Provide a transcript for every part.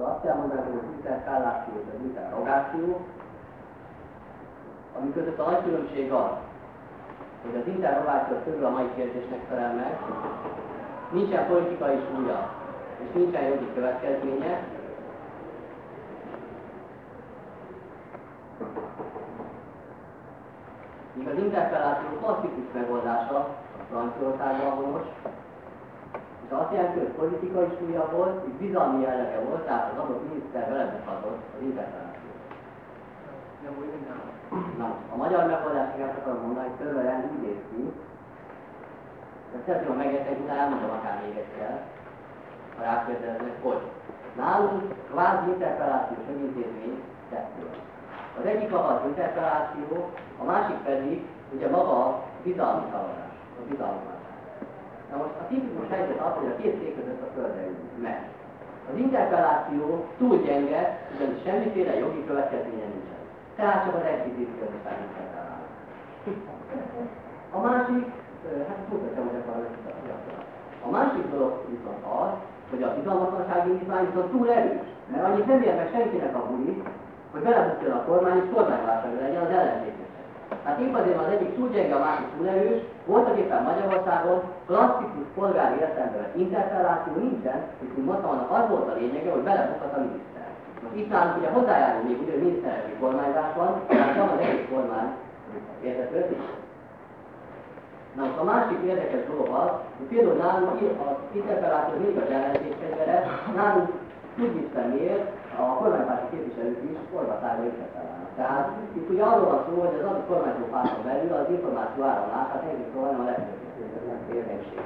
akkor azt kell mondani, hogy az interpelláció és az interrogáció, ami között a nagy különbség az, hogy az interrogáció körül a mai kérdésnek felel meg, nincsen politikai súlya, és nincsen jogi következménye, míg az interpelláció klasszikus megoldása a Franciaországban honos, azt jelenti, hogy politikai súlya volt, és bizalmi jellege volt, tehát az adott miniszter belebukhatott az interpelláció. Na, a magyar megoldás, azt akarom mondani, hogy körülbelül úgy néz ki, de szeretném megérteni, utána elmondom akár még egyszer, ha rákérdeznek, hogy nálunk kvázi interpellációs önintézmény kettő. Az egyik maga az interpelláció, a másik pedig ugye maga a bizalmi szavazás, a bizalmi Na most a tipikus helyzet az, hogy a két szék között a földre meg. Az interpelláció túl gyenge, ugyanis semmiféle jogi következménye nincsen. Tehát csak az expedíciózás interpellálnak. A másik, hát mutatja, hogy akar a másik dolog viszont az, hogy a bizalmatlansági indítvány viszont túl erős, mert annyit nem ér senkinek a buli, hogy belebukjon a kormány, és kormányválság legyen az ellenzéknek. Hát épp azért az egyik túl gyenge, a másik túl erős, voltak éppen Magyarországon klasszikus polgári értelemben interpelláció nincsen, és mint mondtam, annak az volt a lényege, hogy belebukhat a miniszter. Most itt nálunk ugye hozzájárul még ugye, miniszterelnöki kormányzás van, tehát van az egész kormány értető. Na most a másik érdekes dolog az, hogy például nálunk az interpelláció még az ellenzék nálunk Tudnisztenél a kormánypárti képviselők is forgatára interpellálnak. Tehát itt ugye arról van szó, hogy az adott kormányzó párton belül az információ áramlását egyik próbálni a legtöbb érdekség.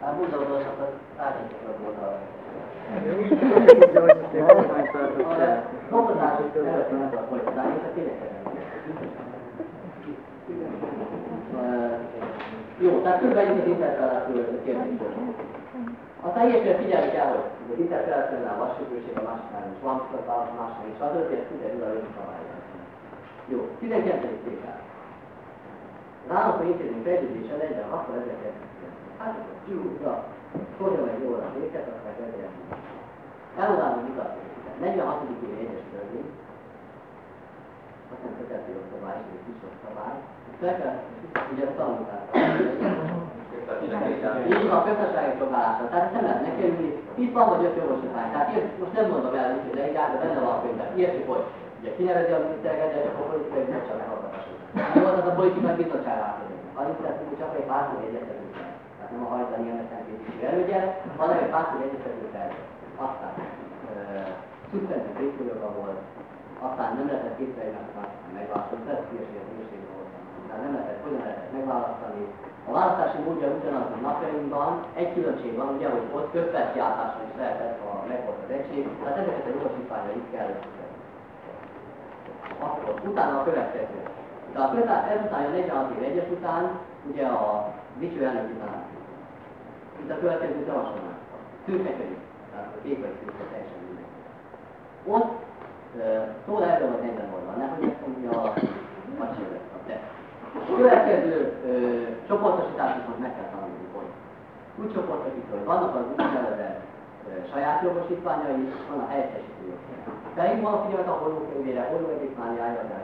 Hát buzdolódósabb az árnyékosabb volt a Fokozások előtt nem volt folytatni, és a tényleg Jó, tehát körülbelül az interpelláció kérdés Aztán ilyesmire figyelni kell, hogy az interferenciánál vassúkőség, a másiknál is van, a másiknál is van, és kiderül a jogi szabályozás. Jó, 19. tétel. Az államfő intézmény fejlődése legyen 60 ezer Hát, jó, szóljon meg jól a féket, aztán kezdjen. Hogy igaz. 46. év egyes törvény, aztán kötelező jogszabály, és egy kis jogszabály. Fel kell, ugye a tanulták. Így van, közösségi szolgálásra. Tehát nem lehet nekerülni. Itt van vagy öt jogosítvány. Tehát én most nem mondom el, hogy de de benne van a könyvben. Értjük, hogy ugye kinevezi a minisztereket, de csak a politikai bizottság meghallgatása. Mi volt az a politikai bizottság átadni? Annyit szeretnünk, csak egy pártól egyetlenül Tehát nem a hajtani MSZNP-s elődje, hanem egy pártól egyetlenül terve. Aztán szubszenzív részfőjoga volt, aztán nem lehetett képzelni, mert ez hülyeség, hülyeség volt. Tehát nem lehetett, hogyan lehetett megválasztani, a választási módja ugyanaz, a napjainkban, egy különbség van, ugye, hogy ott köppeltjátásra is lehetett, ha megvolt az egység, tehát ezeket a jogosítványait kell Akkor utána a következő. De a kötá, ezután a 46 év egyes után, ugye a dicső elnöki tanács. Itt a következő javasolnánk. Szürkekedik. Tehát a kék vagy szürke teljesen mindegy. Ott szól erről az egyben oldal, nehogy ezt mondja a a. Következő csoportosításokhoz meg kell tanulni, hogy úgy csoportosítva, hogy vannak az úgynevezett saját jogosítványai, van a helyettesítő jogosítvány. Felhívom a figyelmet a holókönyvére, holóegyikmányája, de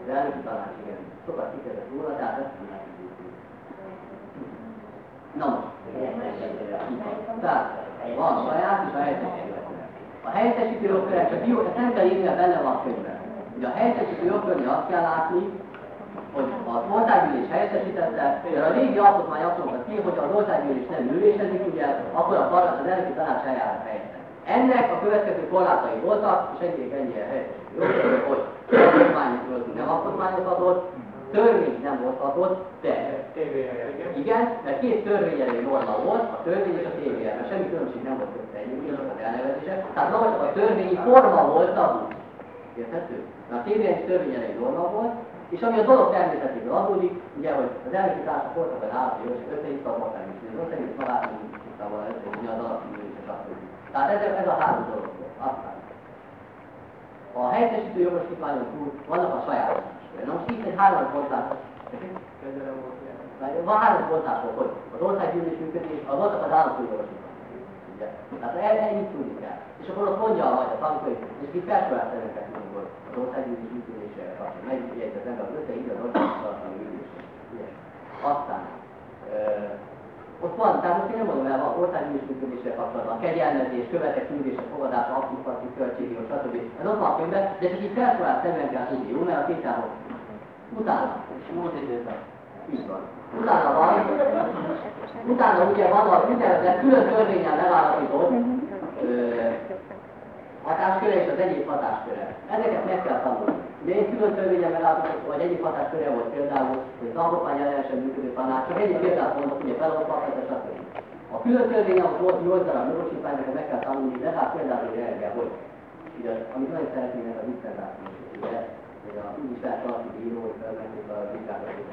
az elnöki tanács, igen, sokat kikezdett róla, tehát ezt nem lehet Na most, van saját és a helyettesítő A helyettesítő jogkörek csak jó, ezt nem kell írni, mert benne van a könyvben. Ugye a helyettesítő jogkörni azt kell látni, hogy az országgyűlés helyettesítette, de a régi alkotmány azt mondta ki, hogy az országgyűlés nem ülésezik, ugye, akkor a parlament az elnöki tanács eljárás helyette. Ennek a következő korlátai voltak, és egyébként ennyi helyettesítő hogy alkotmány nem alkotmányozhatott, törvény nem hozhatott, de igen, mert két törvényelő norma volt, a törvény és a TVL, mert semmi különbség nem volt közte ugyanaz az elnevezése, tehát maga a törvényi forma volt tabu. Érthető? Mert a TVL is törvényelő norma volt, és ami a dolog természetéből adódik, ugye, hogy az társak voltak az állati jó, és összehitta a ország is, is nem tudta volna összehittni az alapító és a Tehát ez, ez a három dolog volt. Aztán. A helyettesítő jogosítványon túl vannak a saját Na most itt egy három hozzá. Van három voltásról, hogy az országgyűlés működés, a voltak az államfőorvosok. Tehát ennyit tudni kell. És akkor ott mondja a tankönyv, és felsorolás szerint tudunk, hogy az országgyűlés működése kapcsolatban megjegyzi az ember az össze, így az országgyűlés ülés. Aztán ott van, tehát most én nem mondom el, a országgyűlés működésre kapcsolatban, kegyelmezés, követek művése, fogadása, aktív parti, költségi, stb. Ez ott van a könyvben, de csak itt felsorolás szerint kell tudni, jó, mert a tétához. Utána, múlt időben. Így van. Utána van, utána ugye van a úgynevezett külön törvényen leválasztott hatásköre és az egyéb hatásköre. Ezeket meg kell tanulni. Ugye én külön törvényen megállapított, hogy egyik hatásköre volt például, hogy az alkotmány ellenesen működő tanács, csak egyik példát mondok, ugye felolvashat, stb. A külön törvény, ahol volt 8 darab jogosítványt, meg kell tanulni, de hát például hogy reggel, hogy ugye, amit nagyon szeretnének a viccentáció, ugye, hogy a úgyis lehet valaki bíró, hogy felmenték a vizsgálatot,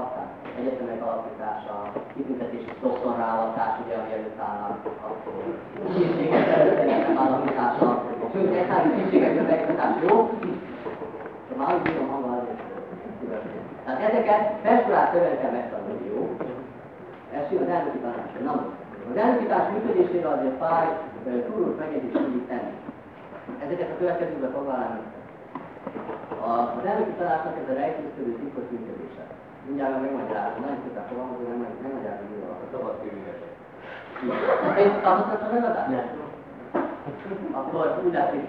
aztán egyetemek alapítása, kitüntetési szoktonrálatás, ugye, ami előtt állnak, akkor készségek előtt alapítása, sőt, egyházi készségek megmutása, jó? Már úgy bírom azért. Tehát ezeket felsőrát szövegekkel megtanulni, jó? Ez jön az elnöki tanács. Na az elnöki tanács működésére azért fáj túlós megjegyzést tudjuk tenni. Ezeket a következőben foglalnám. Az elnöki tanácsnak ez a rejtőzködő titkos működése mindjárt megmagyarázom, nagyon szépen fogalmazom, nem megmagyarázom, hogy a szabad kívülesek. Én tartottak a megadást? Nem. Akkor úgy látszik.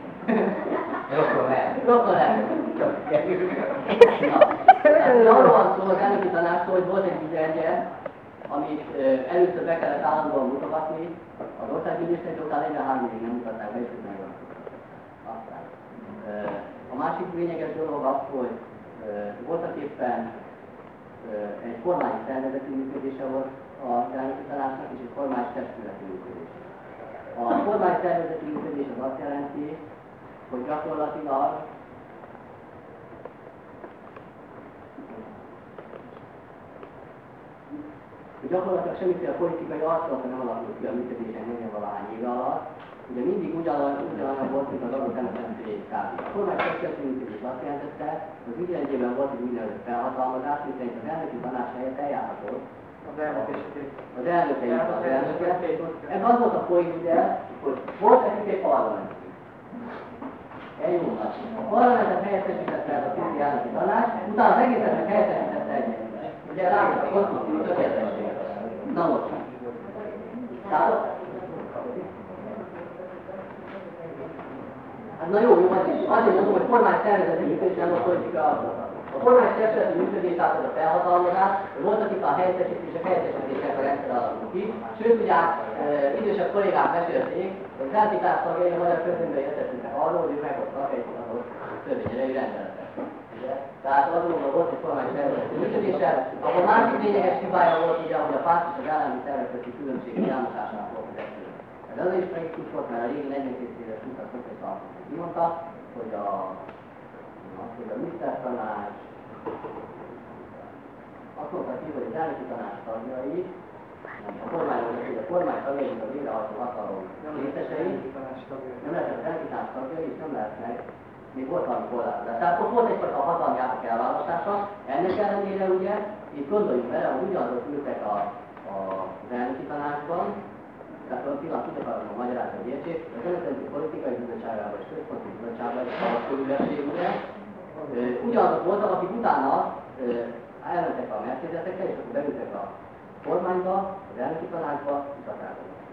Rokon lehet. Arról van szó az elnöki tanácsról, hogy volt egy ügyelgye, amit először be kellett állandóan mutogatni, az országgyűlésnek, de utána egyre három évig nem mutatták be, és meg van. Aztán. A másik lényeges dolog az, hogy voltak éppen egy formális szervezeti működése volt a irányító tanácsnak, és egy formális testületi működés. A formális szervezeti működés az azt jelenti, hogy gyakorlatilag hogy gyakorlatilag semmiféle politikai arculaton nem alakult ki a működésen 40 valahány éve alatt, ugye mindig ugyanolyan, ugyanolyan volt, mint az adott település kb. A kormány közösségműködés azt jelentette, hogy ügyelegyében volt egy úgynevezett felhatalmazás, miszerint az elnöki tanács helyett eljárhatott az elnök az elnöke az elnöke. Ez az volt a folyik, ugye, hogy volt nekik egy parlament. Nagy. A parlamentet helyettesítette el a tiszti elnöki tanács, utána az egészet helyettesítette egy. Ugye van a tökéletesség. Na most. Tehát Hát na jó, jó, azért mondom, hogy formális szervezeti működés nem a politika A formális szervezeti működés az a felhatalmazás, voltak itt a helyettesítések, helyettesítések a rendszer alakult ki. Sőt, ugye e, idősebb kollégák mesélték, hogy feltitás tagjai a magyar közönyben értettünk arról, hogy meghoztak egy adott törvényerejű rendeletet. Tehát azonban volt egy formális szervezeti működése, akkor másik lényeges hibája volt ugye, hogy a párt és az állami szervezeti különbség elmosásánál volt ez az is tragikus volt, mert a régi 42 éves mutat professzor mondta, hogy a, na, hogy a Mr. Tanács? Azt mondta ki, hogy az elnöki tanács tagjai, a kormány, a kormány tagjai, a végrehajtó hatalom részesei, nem lehetnek az elnöki tanács tagjai, és nem lehetnek. Még volt valami korlátozás. Tehát ott volt egyfajta hatalmi átok elválasztása, ennek ellenére ugye, itt gondoljunk bele, hogy ugyanazok ültek a, a, az elnöki tanácsban, tehát a pillanat tudok arra magyarázni, hogy értsék, az Önökenti Politikai Bizottságában és Központi Bizottságban és a körülességűre ugyanazok voltak, akik utána elmentek a Mercedesekre, és akkor beültek a kormányba, az elnöki tanácsba, és a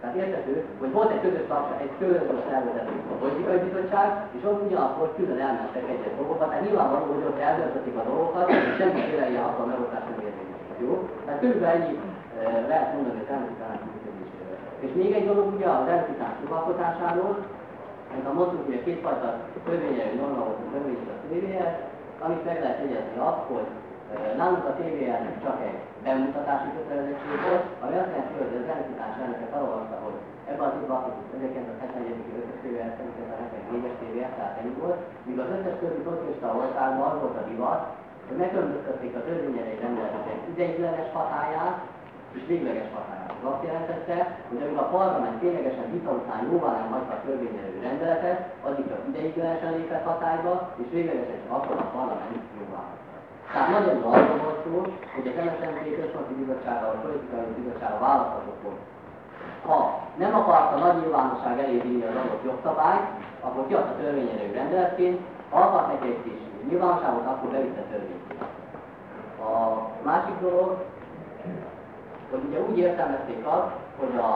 Tehát érthető, hogy volt egy közös tagság, egy közös szervezet, a politikai bizottság, és ott ugyanakkor külön elmentek egyes dolgokat, tehát nyilvánvaló, hogy ott eldöntötték a dolgokat, és semmiféle ilyen hatalmi megosztás nem érvényesült. Jó? Tehát körülbelül ennyi lehet mondani az elnöki tanács és még egy dolog ugye az eltitás jogalkotásáról, a mondtuk, hogy kétfajta törvényelő norma volt a a TVL, amit meg lehet jegyezni azt, hogy nálunk a tvl csak egy bemutatási kötelezettség volt, ami azt jelenti, hogy az eltitás elnöke felolvasta, hogy ebben az azt 1971 5 TVL, 1974-es TVL, tehát ennyi volt, míg az összes többi szocialista országban az volt a divat, hogy megkülönböztették a törvényelői rendeletek ideiglenes hatáját és végleges hatályát. Ez azt jelentette, hogy amikor a parlament ténylegesen vita után jóvá nem hagyta a törvényelő rendeletet, addig csak ideiglenesen lépett hatályba, és véglegesen csak akkor a parlament jóvá Tehát nagyon arról hogy az MSZNP központi bizottsága vagy politikai bizottsága választhatott volt. Ha nem akarta nagy nyilvánosság elé vinni az adott jogszabályt, akkor kiadta törvényelő rendeletként, akart neki egy kis nyilvánosságot, akkor bevitte törvényt. A másik dolog, hogy ugye úgy értelmezték azt, hogy a,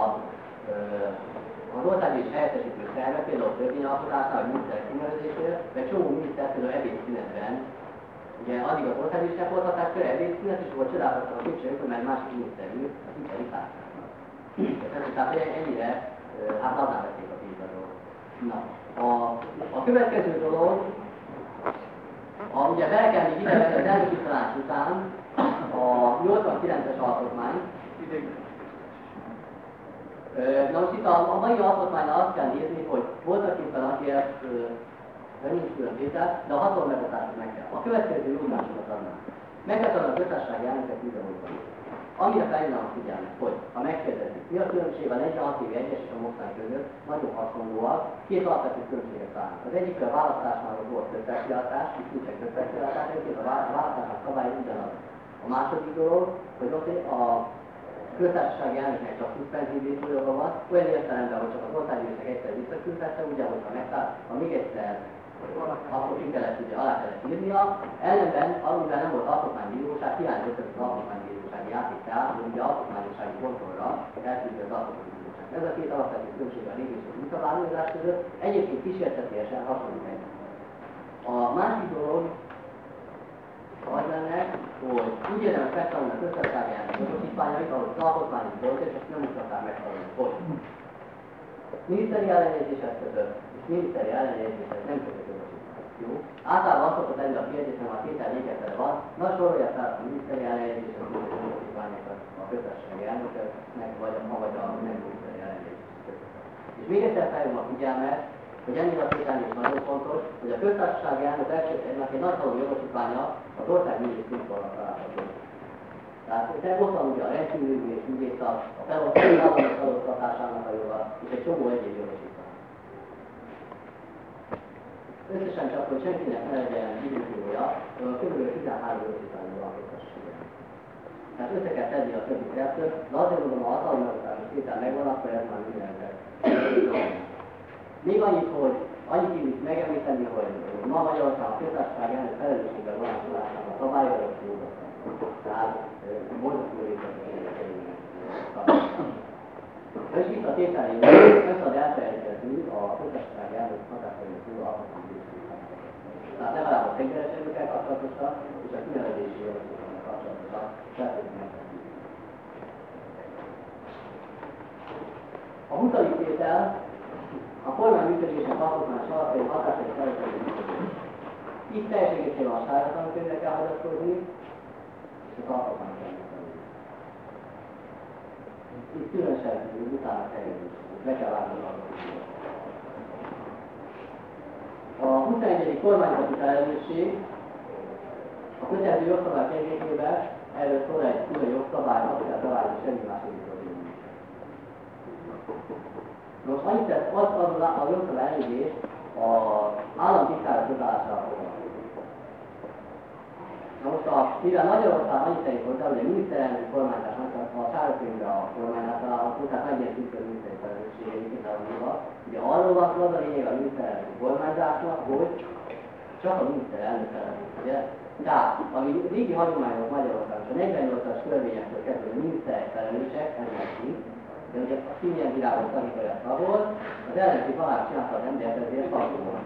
az országos helyettesítő szervek, például a törvényalkotásnál, vagy miniszterek kinevezésére, vagy csomó miniszter például ebédszünetben, ugye addig az országgyűlésnek volt hatáskör, ebédszünet, és volt csodálkoztak a képviselők, hogy már másik miniszter ült, az itt Tehát ennyire, hát adnál vették a tízadról. Na, a, a következő dolog, a, ugye belkelni ide az elnöki tanács után a 89-es alkotmány, Na most itt a, a mai alkotmánynál azt kell nézni, hogy voltak éppen aki ezt nem nincs külön tétel, de a hatalom megosztásot meg kell. A következő józásokat adnak. Meg kell adni a köztársasági elnöket mindenhol. Amire felhívnám a figyelmet, hogy ha megkérdezik, mi a különbség a 46 év egyes és a mostani között, nagyon hasonlóak, két alapvető különbséget válnak. Az egyik a választásnál volt köztársaságátás, itt nincsen köztársaságátás, egyébként a választásnak szabály ugyanaz. A második dolog, hogy ott a köztársasági elnöknek csak szuspenzív joga van, olyan értelemben, hogy csak az országgyűlésnek egyszer visszaküldhette, ugye, hogyha megtáll, ha még egyszer akkor ki kellett, ugye alá kellett írnia, ellenben, amivel nem volt alkotmánybíróság, hiányzott az alkotmánybírósági játék, tehát ugye alkotmánybírósági kontrollra eltűnt az alkotmánybíróság. Ez a két alapvető különbség a régi és a munkavállalás között, egyébként kísértetésen hasonló egy. A másik dolog, az lenne, hogy úgy érdemes megtanulni a köztársaságának jogosítványait, ahol alkotmányos volt, és ezt nem mutatták megtanulni, hogy miniszteri ellenőrzés eszközök és miniszteri ellenőrzés nem kötött jó? Általában azt szokott lenni a kérdés, hogy a tétel végezve van, na sorolja fel a miniszteri ellenőrzés, a jogosítványokat a köztársasági elnököknek, vagy a ma vagy a nem miniszteri ellenőrzés. És még egyszer felhívom a figyelmet, hogy ennél a tételnél nagyon fontos, hogy a köztársasági elnök elsőnek egy nagyhatalom jogosítványa az ország művész színkorra található. Tehát itt ott van ugye a rendkívüli és ügyész a felosztatásának a joga, és egy csomó egyéb jogosítvány. Összesen csak, hogy senkinek ne legyen időkülója, kb. 13 jogosítványról alkotássége. Tehát össze kell tenni a többi kettőt, de azért mondom, ha hatalmi megosztás tétel megvan, akkor ez már mindenre. Még annyit, hogy annyit megemlíteni, hogy ma Magyarország a köztársaság elnök felelősséggel vonásolásának a szabályozás Tehát borzasztó és itt a tételé, nem szabad elfelejteni a köztársaság elnök hatásainak túl alkotmánybíróság. Tehát legalább a fegyveres kapcsolatosan és a kinevezési jogosítványok kapcsolatosan feltétlenül A 20. tétel a kormány működésnek alkotmányos alapjai hatásai működés. Itt teljes a sáratlan könyvre kell hagyatkozni, és az alkotmány Itt különösen utána kell be kell látni az A 21. kormányzati felelősség a kötelező jogszabály kezdésével erről szól egy külön jogszabály, azt kell találni semmi más most annyit tett, az, az a, jogszabály elégés az államtitkárok közállására foglalkozik. Na most, a, mivel Magyarország annyit tegyük hozzá, hogy a miniszterelnök kormányzásnak a sárokönyvre a kormányzás található, tehát megjelent a miniszteri felelőssége, mint a Ugye arról van az a lényeg a miniszterelnök kormányzásnak, hogy csak a miniszterelnök felelős, ugye? Tehát, ami régi hagyományok Magyarországon, a 48-as törvényektől kezdve a miniszterek felelősek, ez nekik, de ugye a színjen világos tanítja ahol az ellenzék alá csinálta az embert, ezért faktumon.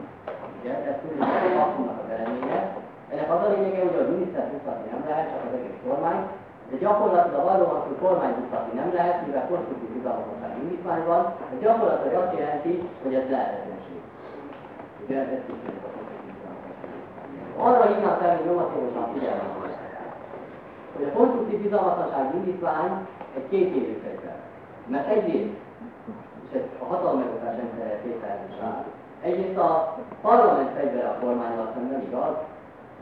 Ugye, ez a faktumnak az eredménye. Ennek az a lényege, hogy a miniszter buktatni nem lehet, csak az egész kormány, de gyakorlatilag arról van, hogy kormány buktatni nem lehet, mivel konstruktív bizalmatosság indítvány van, de gyakorlatilag azt jelenti, hogy ez lehetetlenség. Ugye, ez is arra hívnám fel, hogy nyomatékosan figyelmet hogy a konstruktív bizalmatlanság indítvány egy két évű fegyver. Mert egyrészt, a hatalmegosztás rendszerre tételezés egyrészt a parlament fegyvere a kormánynak szemben igaz,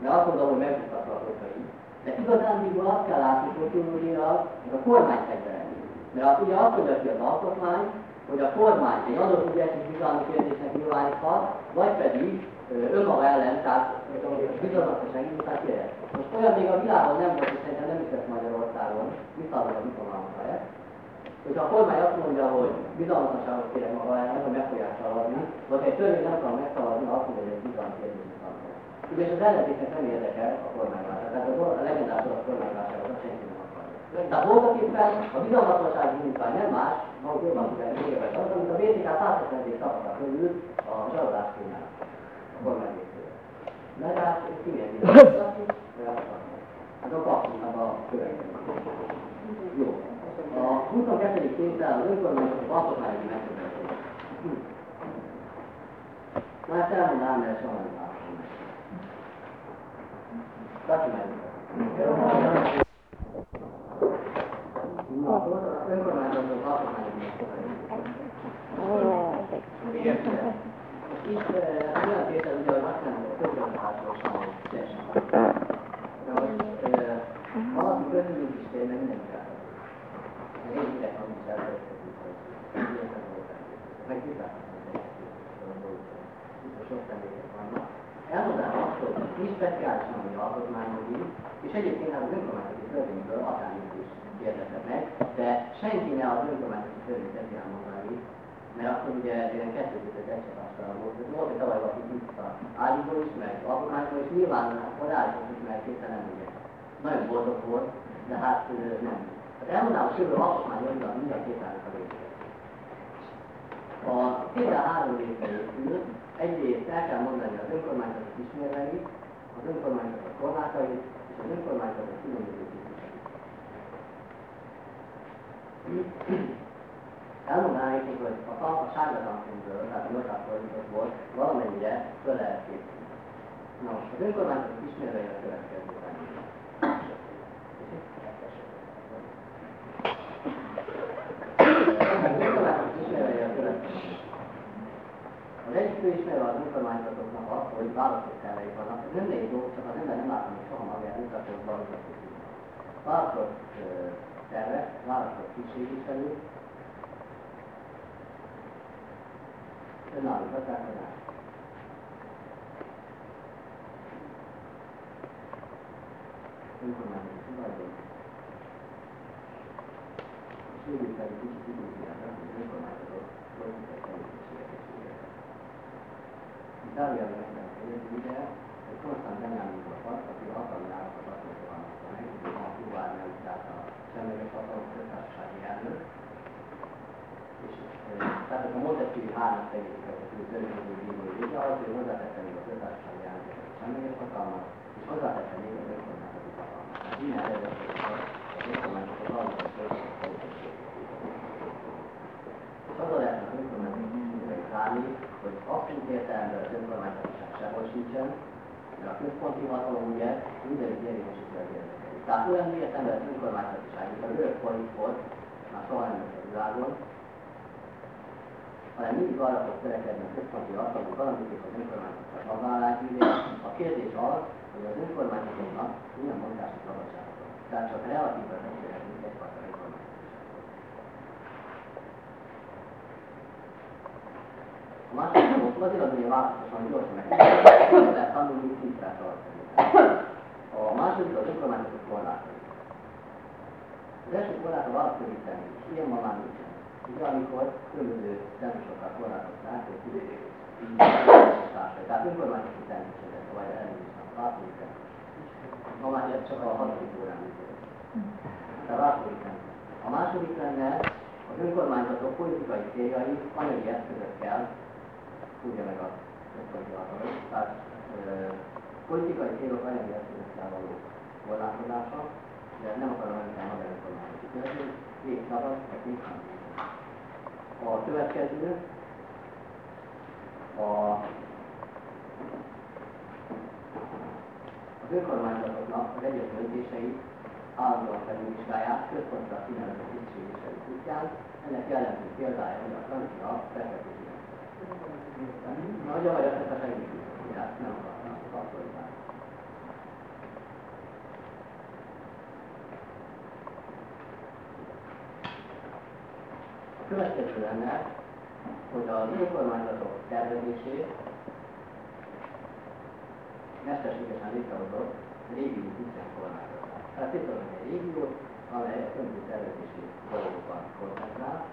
mert azt mondom, hogy megbuktatva a kokai. De igazándiból azt kell látni hogy a kormány fegyvere. Mert ugye azt mondja ki az alkotmány, hogy a kormány egy adott ügyet bizalmi kérdésnek nyilváníthat, vagy pedig önmaga ellen, tehát bizalmatosság indítás jöhet. Most olyan még a világon nem volt, és szerintem nem is lesz Magyarországon, visszaadom a diplománk helyett, hogyha a kormány azt mondja, hogy bizalmatosságot kérek maga ellen, hogy meg fogják szavazni, vagy egy törvény nem akar megszavazni, azt mondja, hogy egy kérdésnek Ugye az ellenzéknek nem érdekel a kormányválság, tehát a legendás a kormányválságot senki nem akarja. Tehát voltak éppen a bizalmatossági indítvány nem más, ahogy jobban tudják, az, amit a BTK 170 szavazta körül a zsarolás kínál a kormány részéről. Na hát kinek bizalmatossági, ez a paktumnak a következő. Jó. A 22. tétel az önkormányzatok alkotmányi megközelítés. Na ezt elmondanám, mert soha nem látom meg. Tartsd meg! Na, önkormányzatok alkotmányi megközelítés. Igen, itt olyan tétel, ugye, hogy azt nem közgazdaságról sem teljesen. De most valaki közülünk is tényleg hideg hangos elvesztettük, hogy megvizsgáltam, hogy sok személyek vannak. Elmondanám azt, hogy speciálisan, hogy alkotmányozni, és egyébként az önkormányzati törvényből akármit is kérdezett meg, de senki ne az önkormányzati törvényt teszi elmondani, mert akkor ugye ilyen kettőzőt egységásra volt. Ez volt egy tavaly valaki tiszta állító is, meg alkotmányból, és nyilván akkor állított is, mert készen nem ugye. Nagyon boldog volt, de hát nem. Hát elmondanám a sőről alkotmányailag mind a két állít a részét. A például három részre épül, egyrészt el kell mondani az önkormányzatok ismérveit, az önkormányzatok korlátait és az önkormányzatok különböző típusait. Elmondanám hogy a, tank, a sárga tankönyvből, tehát a 800 volt, valamennyire föl lehet most az önkormányzatok ismérvei a következő. Az egyik fő ismerve az önkormányzatoknak az, hogy választóterveik vannak. Ez egy dolog, csak az ember nem látom, hogy soha magát mutató választott tervek, választott kiségviselő, önálló gazdálkodás. Önkormányzati tulajdon. És végül pedig kicsit időzően az önkormányzatok politikai Zárójelben megjelent egy Konstantin Benjamin volt, aki a hatalmi állatot alkalmazta meg, a Kubárnál, tehát a semleges hatalom köztársasági elnök. És tehát a Montesquieu három szegényeket, a törvényű bíró vége, az, hogy hozzátette még a köztársasági elnök a semleges hatalmat, és hozzátette még az önkormányzati hatalmat. Tehát innen eredetileg az önkormányzatok alapvető és az a lehet az zárni, hogy abszolút értelemben az önkormányzatosság sehol sincsen, mert a központi hatalom ugye mindenütt érvényesíti az érdekeit. Tehát olyan értelemben az önkormányzatiság, mint a görög volt, már soha nem lesz a világon, hanem mindig arra fog törekedni a központi hatalom, garantítik az önkormányzatosság magállátűzés. A kérdés az, hogy az önkormányzatoknak milyen mondási szabadságot Tehát csak relatívan beszélhetünk egyfajta A azért az, hogy a választáson gyorsan meg tanulni, szintre tartani. A második az önkormányzatok korlátai. Az első korlát a választóviteni, és ilyen ma már nincsen. Ugye amikor különböző cenzusokkal korlátozták, hogy tehát önkormányzati természetet, vagy elnézést, választóviteni. Ma már ez csak a hatodik órán működik. Tehát választóviteni. A második lenne az önkormányzatok politikai céljai anyagi eszközökkel tudja meg a központi Tehát politikai célok eszközökkel való korlátozása, de nem akarom a magyar kormányzati törvény, még szabad, vagy még A következő, a, az önkormányzatoknak az egyes döntései állandóan felülvizsgálják központra kinevezett tisztségviselő útján. Ennek jellemző példája, hogy a francia befektetési nagy a segítségét nem akarnak kapcsolni. A következő lenne, hogy az önkormányzatok tervezését mesterségesen létrehozott régió kormányzatát. Tehát létrehozunk egy régiót, amely a önző tervezési dolgokban koncentrál,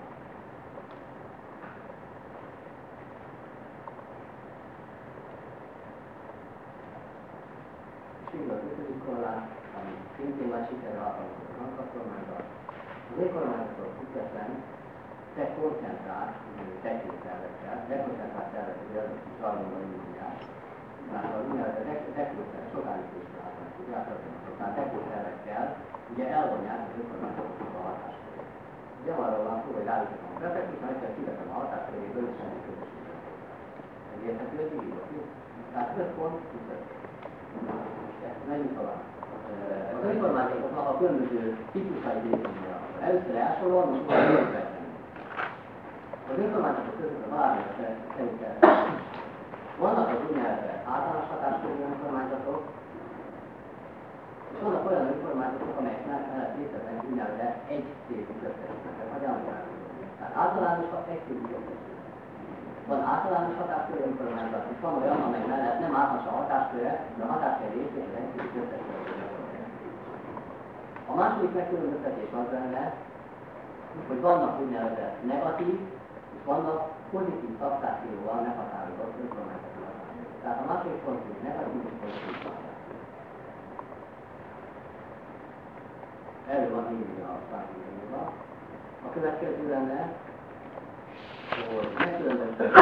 végül az ötödik korlát, ami szintén nagy sikerre alkalmazott a bankkormányzat. Az önkormányzatok független te koncentrált technikai tervekkel, dekoncentrált tervek, hogy az is zajlóban indulják, mert az úgynevezett dekóterv, sokáig is látnak, ugye átadnak, tehát dekótervekkel, ugye elvonják az önkormányzatoknak a hatáskörét. Ugye arról van szó, hogy állítanak a prefektus, majd kell kivetem a hatásköréből, és ennek közösségben. Megérthető az így, Tehát 5 pont, 25 menjünk tovább. Az önkormányzatoknak a különböző típusai léteznek. Először elsorolom, most már érvetlen. Az önkormányzatok között a városok szerint vannak az úgynevezett általános hatáskörű önkormányzatok, és vannak olyan önkormányzatok, amelyek mellett léteznek úgynevezett egy székű köztesítőket, vagy Tehát általános egy köztesítőket van általános hatáskörű önkormányzat, és van olyan, amely mellett nem általános a hatásköre, de a hatáskör részét az egyszerű köztesítő. A második megkülönböztetés az lenne, hogy vannak úgynevezett negatív, és vannak pozitív szabtációval meghatározott önkormányzati. Tehát a második pont, hogy negatív és pozitív szabtáció. Erről van írva a szabtációban. A következő lenne, hogy megkülönböztetni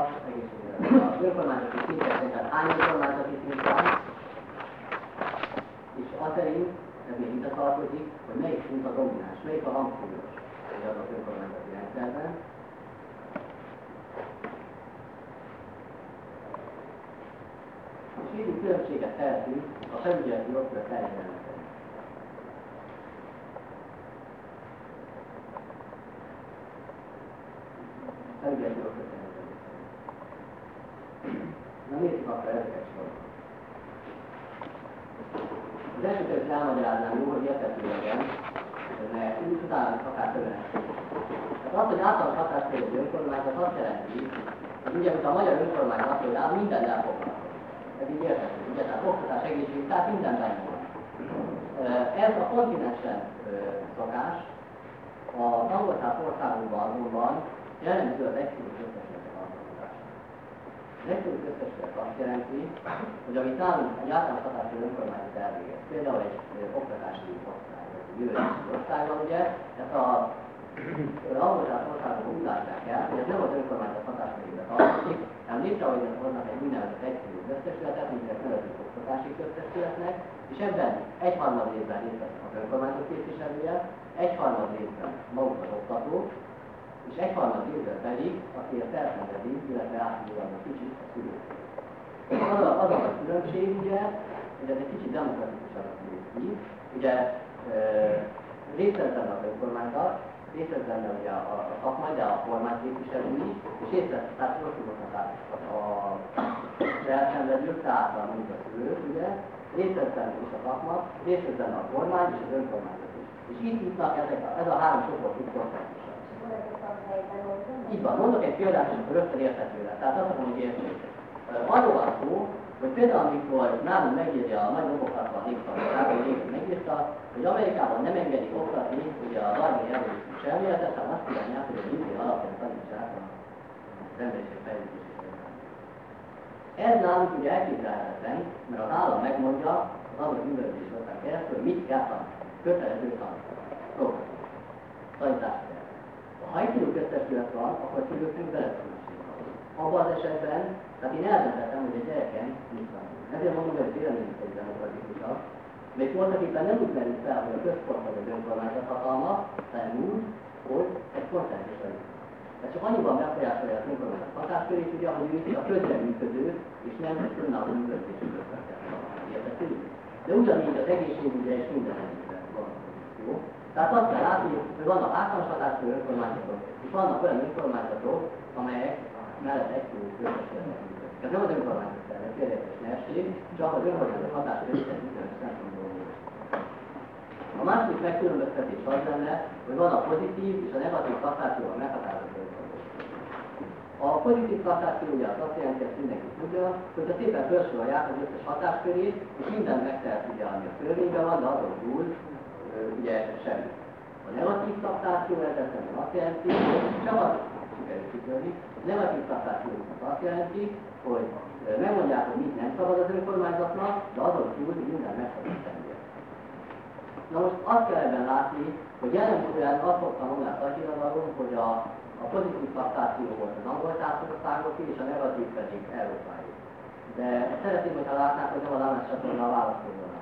azt egészségében az önkormányzati szinten, tehát hány önkormányzati szint az szerint, ez még ide tartozik, hogy melyik szint a domináns, melyik a hangsúlyos egy adott önkormányzati rendszerben. És így különbséget tehetünk a felügyeleti jogkör terjedelme felügyeleti a kötelező. Na nézzük akkor ezeket sorban. Az első kérdést elmagyaráznám mert úgy utána akár. Tehát az, hogy általános hatáskörű önkormányzat azt jelenti, hogy ugye, mint a magyar önkormányzat például mindennel foglalkozik. Ez így érthető, ugye, tehát oktatás, egészség, tehát mindenben van. Ez a kontinensen szokás, a angol országokban azonban jellemző az egyszerű. Egyszerű köztesület azt jelenti, hogy amit nálunk egy általános hatású önkormányzat elvégez, például egy oktatási osztály, egy jövőlési osztály van, ugye, ezt a angolság országok úgy látják el, hogy ez nem az önkormányzat hatáskörébe tartozik, hanem létrehoznak egy úgynevezett egyszerű köztesületet, mint ezt nevezik oktatási köztesületnek, és ebben egyharmad részben részt vesz az önkormányzat képviselője, egyharmad részben maguk az oktatók, és egyharmad évben pedig, aki a elszenvedi, illetve átmúlva kicsit a szülők. Az a, az a különbség, ugye, hogy ez egy kicsit demokratikusabb ki, ugye e, részletben az önkormányzat, részletben ugye a, a szakmai, de a kormány képviselő is, és rosszuloknak a, a elszenvedők, tehát a munkaszülők, ugye, részletben is a szakma, részletben a kormány és az önkormányzat is. És itt jutnak ezek a, ez a három csoport itt. Így van, mondok egy példát, és akkor rögtön érthető lesz. Tehát azt mondom, hogy értsük. Arról van szó, hogy például amikor nálunk megírja a nagy okokat a népszabadság, hogy régen megírta, hogy Amerikában nem engedik oktatni, ugye a darwin evolúciós elméletet, hanem azt kívánják, hogy a Biblia alapján tanítsák a rendőrség fejlődését. Ez nálunk ugye elképzelhetetlen, mert az állam megmondja az adott művelődés osztály keresztül, hogy mit kell tanulni. Kötelező tanulni. Tanítást ha egy köztestület van, akkor a szülőknek beleszülség Abban az esetben, tehát én eldöntettem, hogy egy gyereken mit van. Ezért mondom, hogy véleményünk egy demokratikusabb. Még voltak éppen nem úgy merült fel, hogy a központ vagy az önkormányzat hatalma, hanem úgy, hogy egy konszenzus. Ez csak annyiban befolyásolja az önkormányzat hatáskörét, ugye, hogy ő a közreműködő és nem egy önálló működésű közvetlen. De ugyanígy az egészségügyre és minden van. Jó? Tehát azt kell látni, hogy vannak általános hatáskörű önkormányzatok, és vannak olyan önkormányzatok, amelyek mellett egyszerű közösségek Tehát nem az önkormányzat kell, ez érdekes ne essék, csak az önkormányzat szempontból. A második megkülönböztetés az lenne, hogy van a pozitív és a negatív kasszációval meghatározott a pozitív kasszáció ugye az azt jelenti, hogy mindenki tudja, hogy a szépen felsorolják az összes hatáskörét, és minden megtehet ugye, ami a törvényben van, de azon túl ugye semmi. A negatív taxáció esetben azt jelenti, hogy csak az sikerült kitörni, a negatív taxáció azt jelenti, hogy megmondják, hogy mit nem szabad az önkormányzatnak, de azon túl minden meg. Na most azt kell ebben látni, hogy jellemzően azt szoktam mondani a szakirodalom, hogy a, a pozitív taxáció volt az angol társaságoké, és a negatív pedig európai. De szeretném, hogyha látnák, hogy nem a Lámás csatorna a.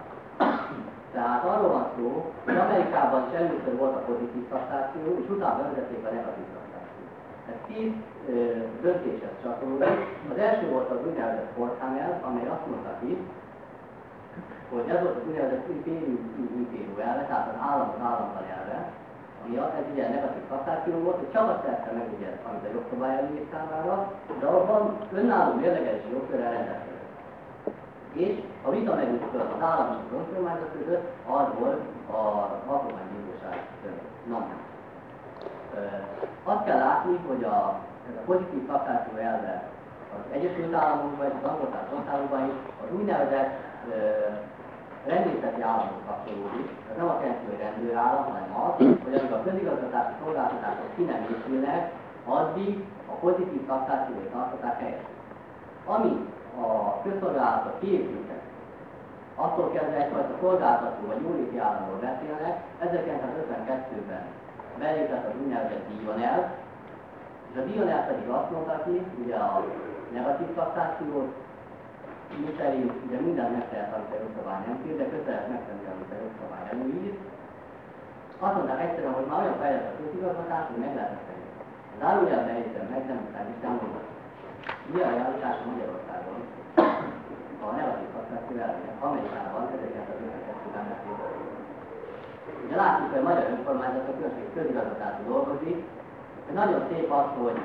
Tehát arról van szó, hogy Amerikában is először volt a pozitív taxáció, és utána vezették a negatív taxáció. Ez tíz döntéshez csatolódik. Az első volt az úgynevezett Fort Hamel, amely azt mondta ki, hogy ez volt az úgynevezett impérium elve, tehát az állam az államban elve, ami ez ugye negatív kaszáció volt, hogy csak azt tette meg, ugye, amit a jogszabály előírt számára, de abban önálló mérlegelési jogkörrel rendelkezett. És a vita megúszta az állam és az önkormányzat között volt a alkotmánybíróság Na, azt kell látni, hogy a, ez a pozitív kaszáció elve az Egyesült Államokban és az angol országokban is az úgynevezett rendészeti államhoz kapcsolódik. Ez nem azt jelenti, hogy rendőrállam, hanem az, hogy amíg a közigazgatási szolgáltatások ki nem épülnek, addig a pozitív taxációi tartották helyet. Ami a közszolgálatok kiépültek, attól kezdve egyfajta szolgáltató vagy jóléti államról beszélnek, 1952-ben belépett az úgynevezett Dionel, és a Dionel pedig azt mondta ki, ugye a negatív taxációt, mi szerint ugye minden megtehet, amit a jogszabály nem kér, de köteles megtenni, amit a jogszabály előír. Azt mondták egyszerűen, hogy már olyan fejlett a közigazgatás, hogy meg lehet tenni. Zárójelben egyszer meg, nem utána is támogat. Mi a realitás Magyarországon? A negatív hatású elmény, Amerikában 1952-ben beszélt. Ugye látjuk, hogy a magyar önkormányzatok közigazgatású dolgozik, hogy nagyon szép az, hogy,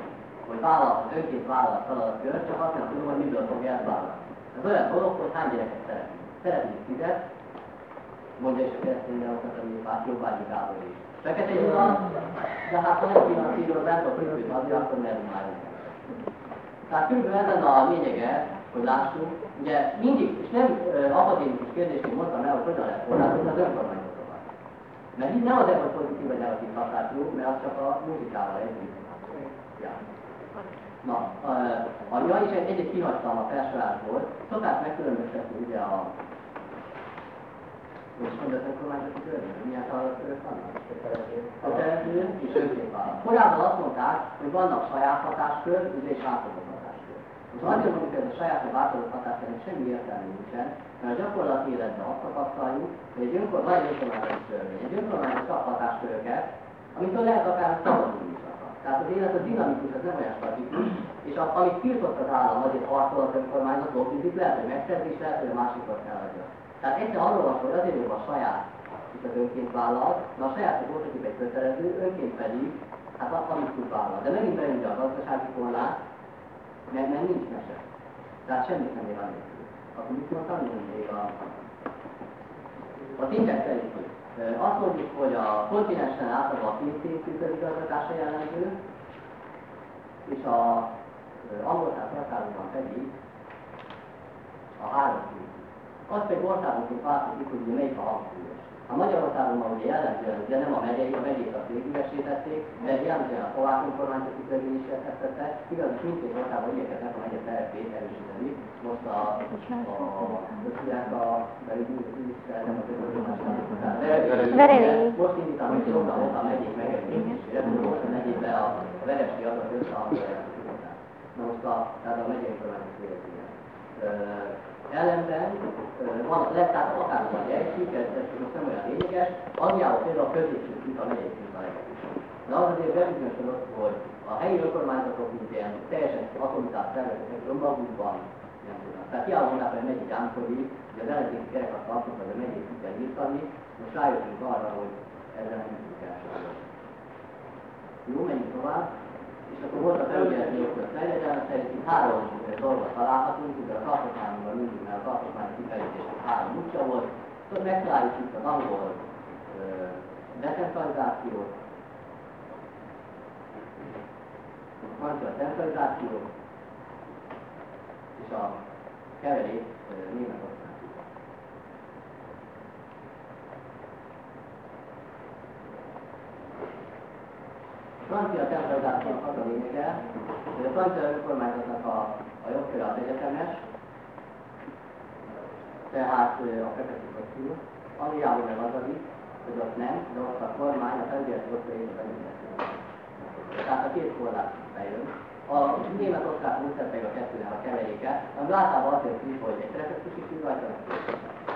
hogy vállal, az önként vállal feladatkört, csak azt nem tudom, hogy miből fogja ezt vállalni. Ez olyan dolog, hogy hány gyereket szeretnék. Szeretnék fizet, mondja is a keresztény demokrata néppárt, jobbágyi Gábor is. Fekete Gyula, de hát ha nem finanszíroz, nem tudok hogy adni, akkor ne dumáljuk. Tehát körülbelül ez lenne a lényege, hogy lássuk, ugye mindig, és nem akadémikus kérdésként mondtam el, hogy hogyan lehet korlátozni az önkormányzatokat. Mert itt nem az hogy pozitív vagy negatív hatású, mert az csak a muzsikával együtt. Ja. Na, a, a ja, és egy, egyet kihagytam a felsorásból, szokás megkülönböztetni ugye a most mondod, önkormányzati törvény, milyen feladatkörök vannak? Kötelező és önkéntvállalat. Korábban azt mondták, hogy vannak saját hatáskör, ugye és átadott hogy ez a saját vagy átadott hatáskör semmi értelme nincsen, mert a gyakorlati életben azt tapasztaljuk, hogy egy önkor, törvény, egy önkormányzat kap amitől lehet akár szabadulni is tehát az élet a dinamikus, az nem olyan statikus, és a, amit tiltott az állam, azért harcol az önkormányzat, lobbizik, lehet, hogy megszerzi, és lehet, hogy a másikat eladja. Tehát egyszer arról van hogy azért jobb a saját, itt az önként vállal, de a saját az egy kötelező, önként pedig, hát amit tud vállal. De megint bejön a gazdasági korlát, mert, mert nincs mese. Tehát semmit nem ér anélkül. Akkor mit mondtam, még a, a szintek szerint azt mondjuk, hogy a kontinensen általában a két szintű közigazgatása jellemző, és a angol országban pedig a három. Azt pedig országonként változik, hogy melyik a hangsúlyos. A Magyarországon ma ugye jellemzően ugye nem a megyei, a megyét a végüvesítették, de jellemzően a Szlovák önkormányzati törvény is ezt tette. Igaz, hogy mindkét országban igyekeznek a megye szerepét erősíteni. Most a, a, a, a belügyminiszterelem a közösségben. Most indítam, hogy sokkal ott a megyék megerősítésére, most a megyébe a, a veresti adat összehangolja. Na most a, tehát a megyei önkormányzati törvény ellenben van, lesz tehát akár van egység, ez, ez nem olyan lényeges, Angliában például a középső szint a megyei szint a legerősebb. De az azért bebizonyosodott, hogy a helyi önkormányzatok, mint ilyen teljesen atomizált szervezetek önmagukban nem tudnak. Tehát hiába mondták, hogy a megye gyámkodik, hogy az ellenzéki kerek azt tartott, hogy a megyét kell írtani, most rájöttünk arra, hogy ezzel nem tudjuk elsősorban. Jó, menjünk tovább és akkor volt a felügyeleti jogkör terjedelme szerint itt három dolgot találhatunk, ugye a tartományban mindig, mert a tartomány kifejezésnek három útja volt, szóval megtaláljuk itt az angol decentralizációt, a francia centralizáció és a keverék Németország. A francia centralizációnak az a lényege, hogy a francia önkormányzatnak a, a jogköre az egyetemes, tehát a fekete közül, Angliában meg az hogy ott nem, de ott a kormány a felügyeleti jogkörét a felügyeleti tehát a két korlát bejön. A német osztrák módszer pedig a kettőnek a keveréke, ami általában azért ki, hogy egy prefektus is A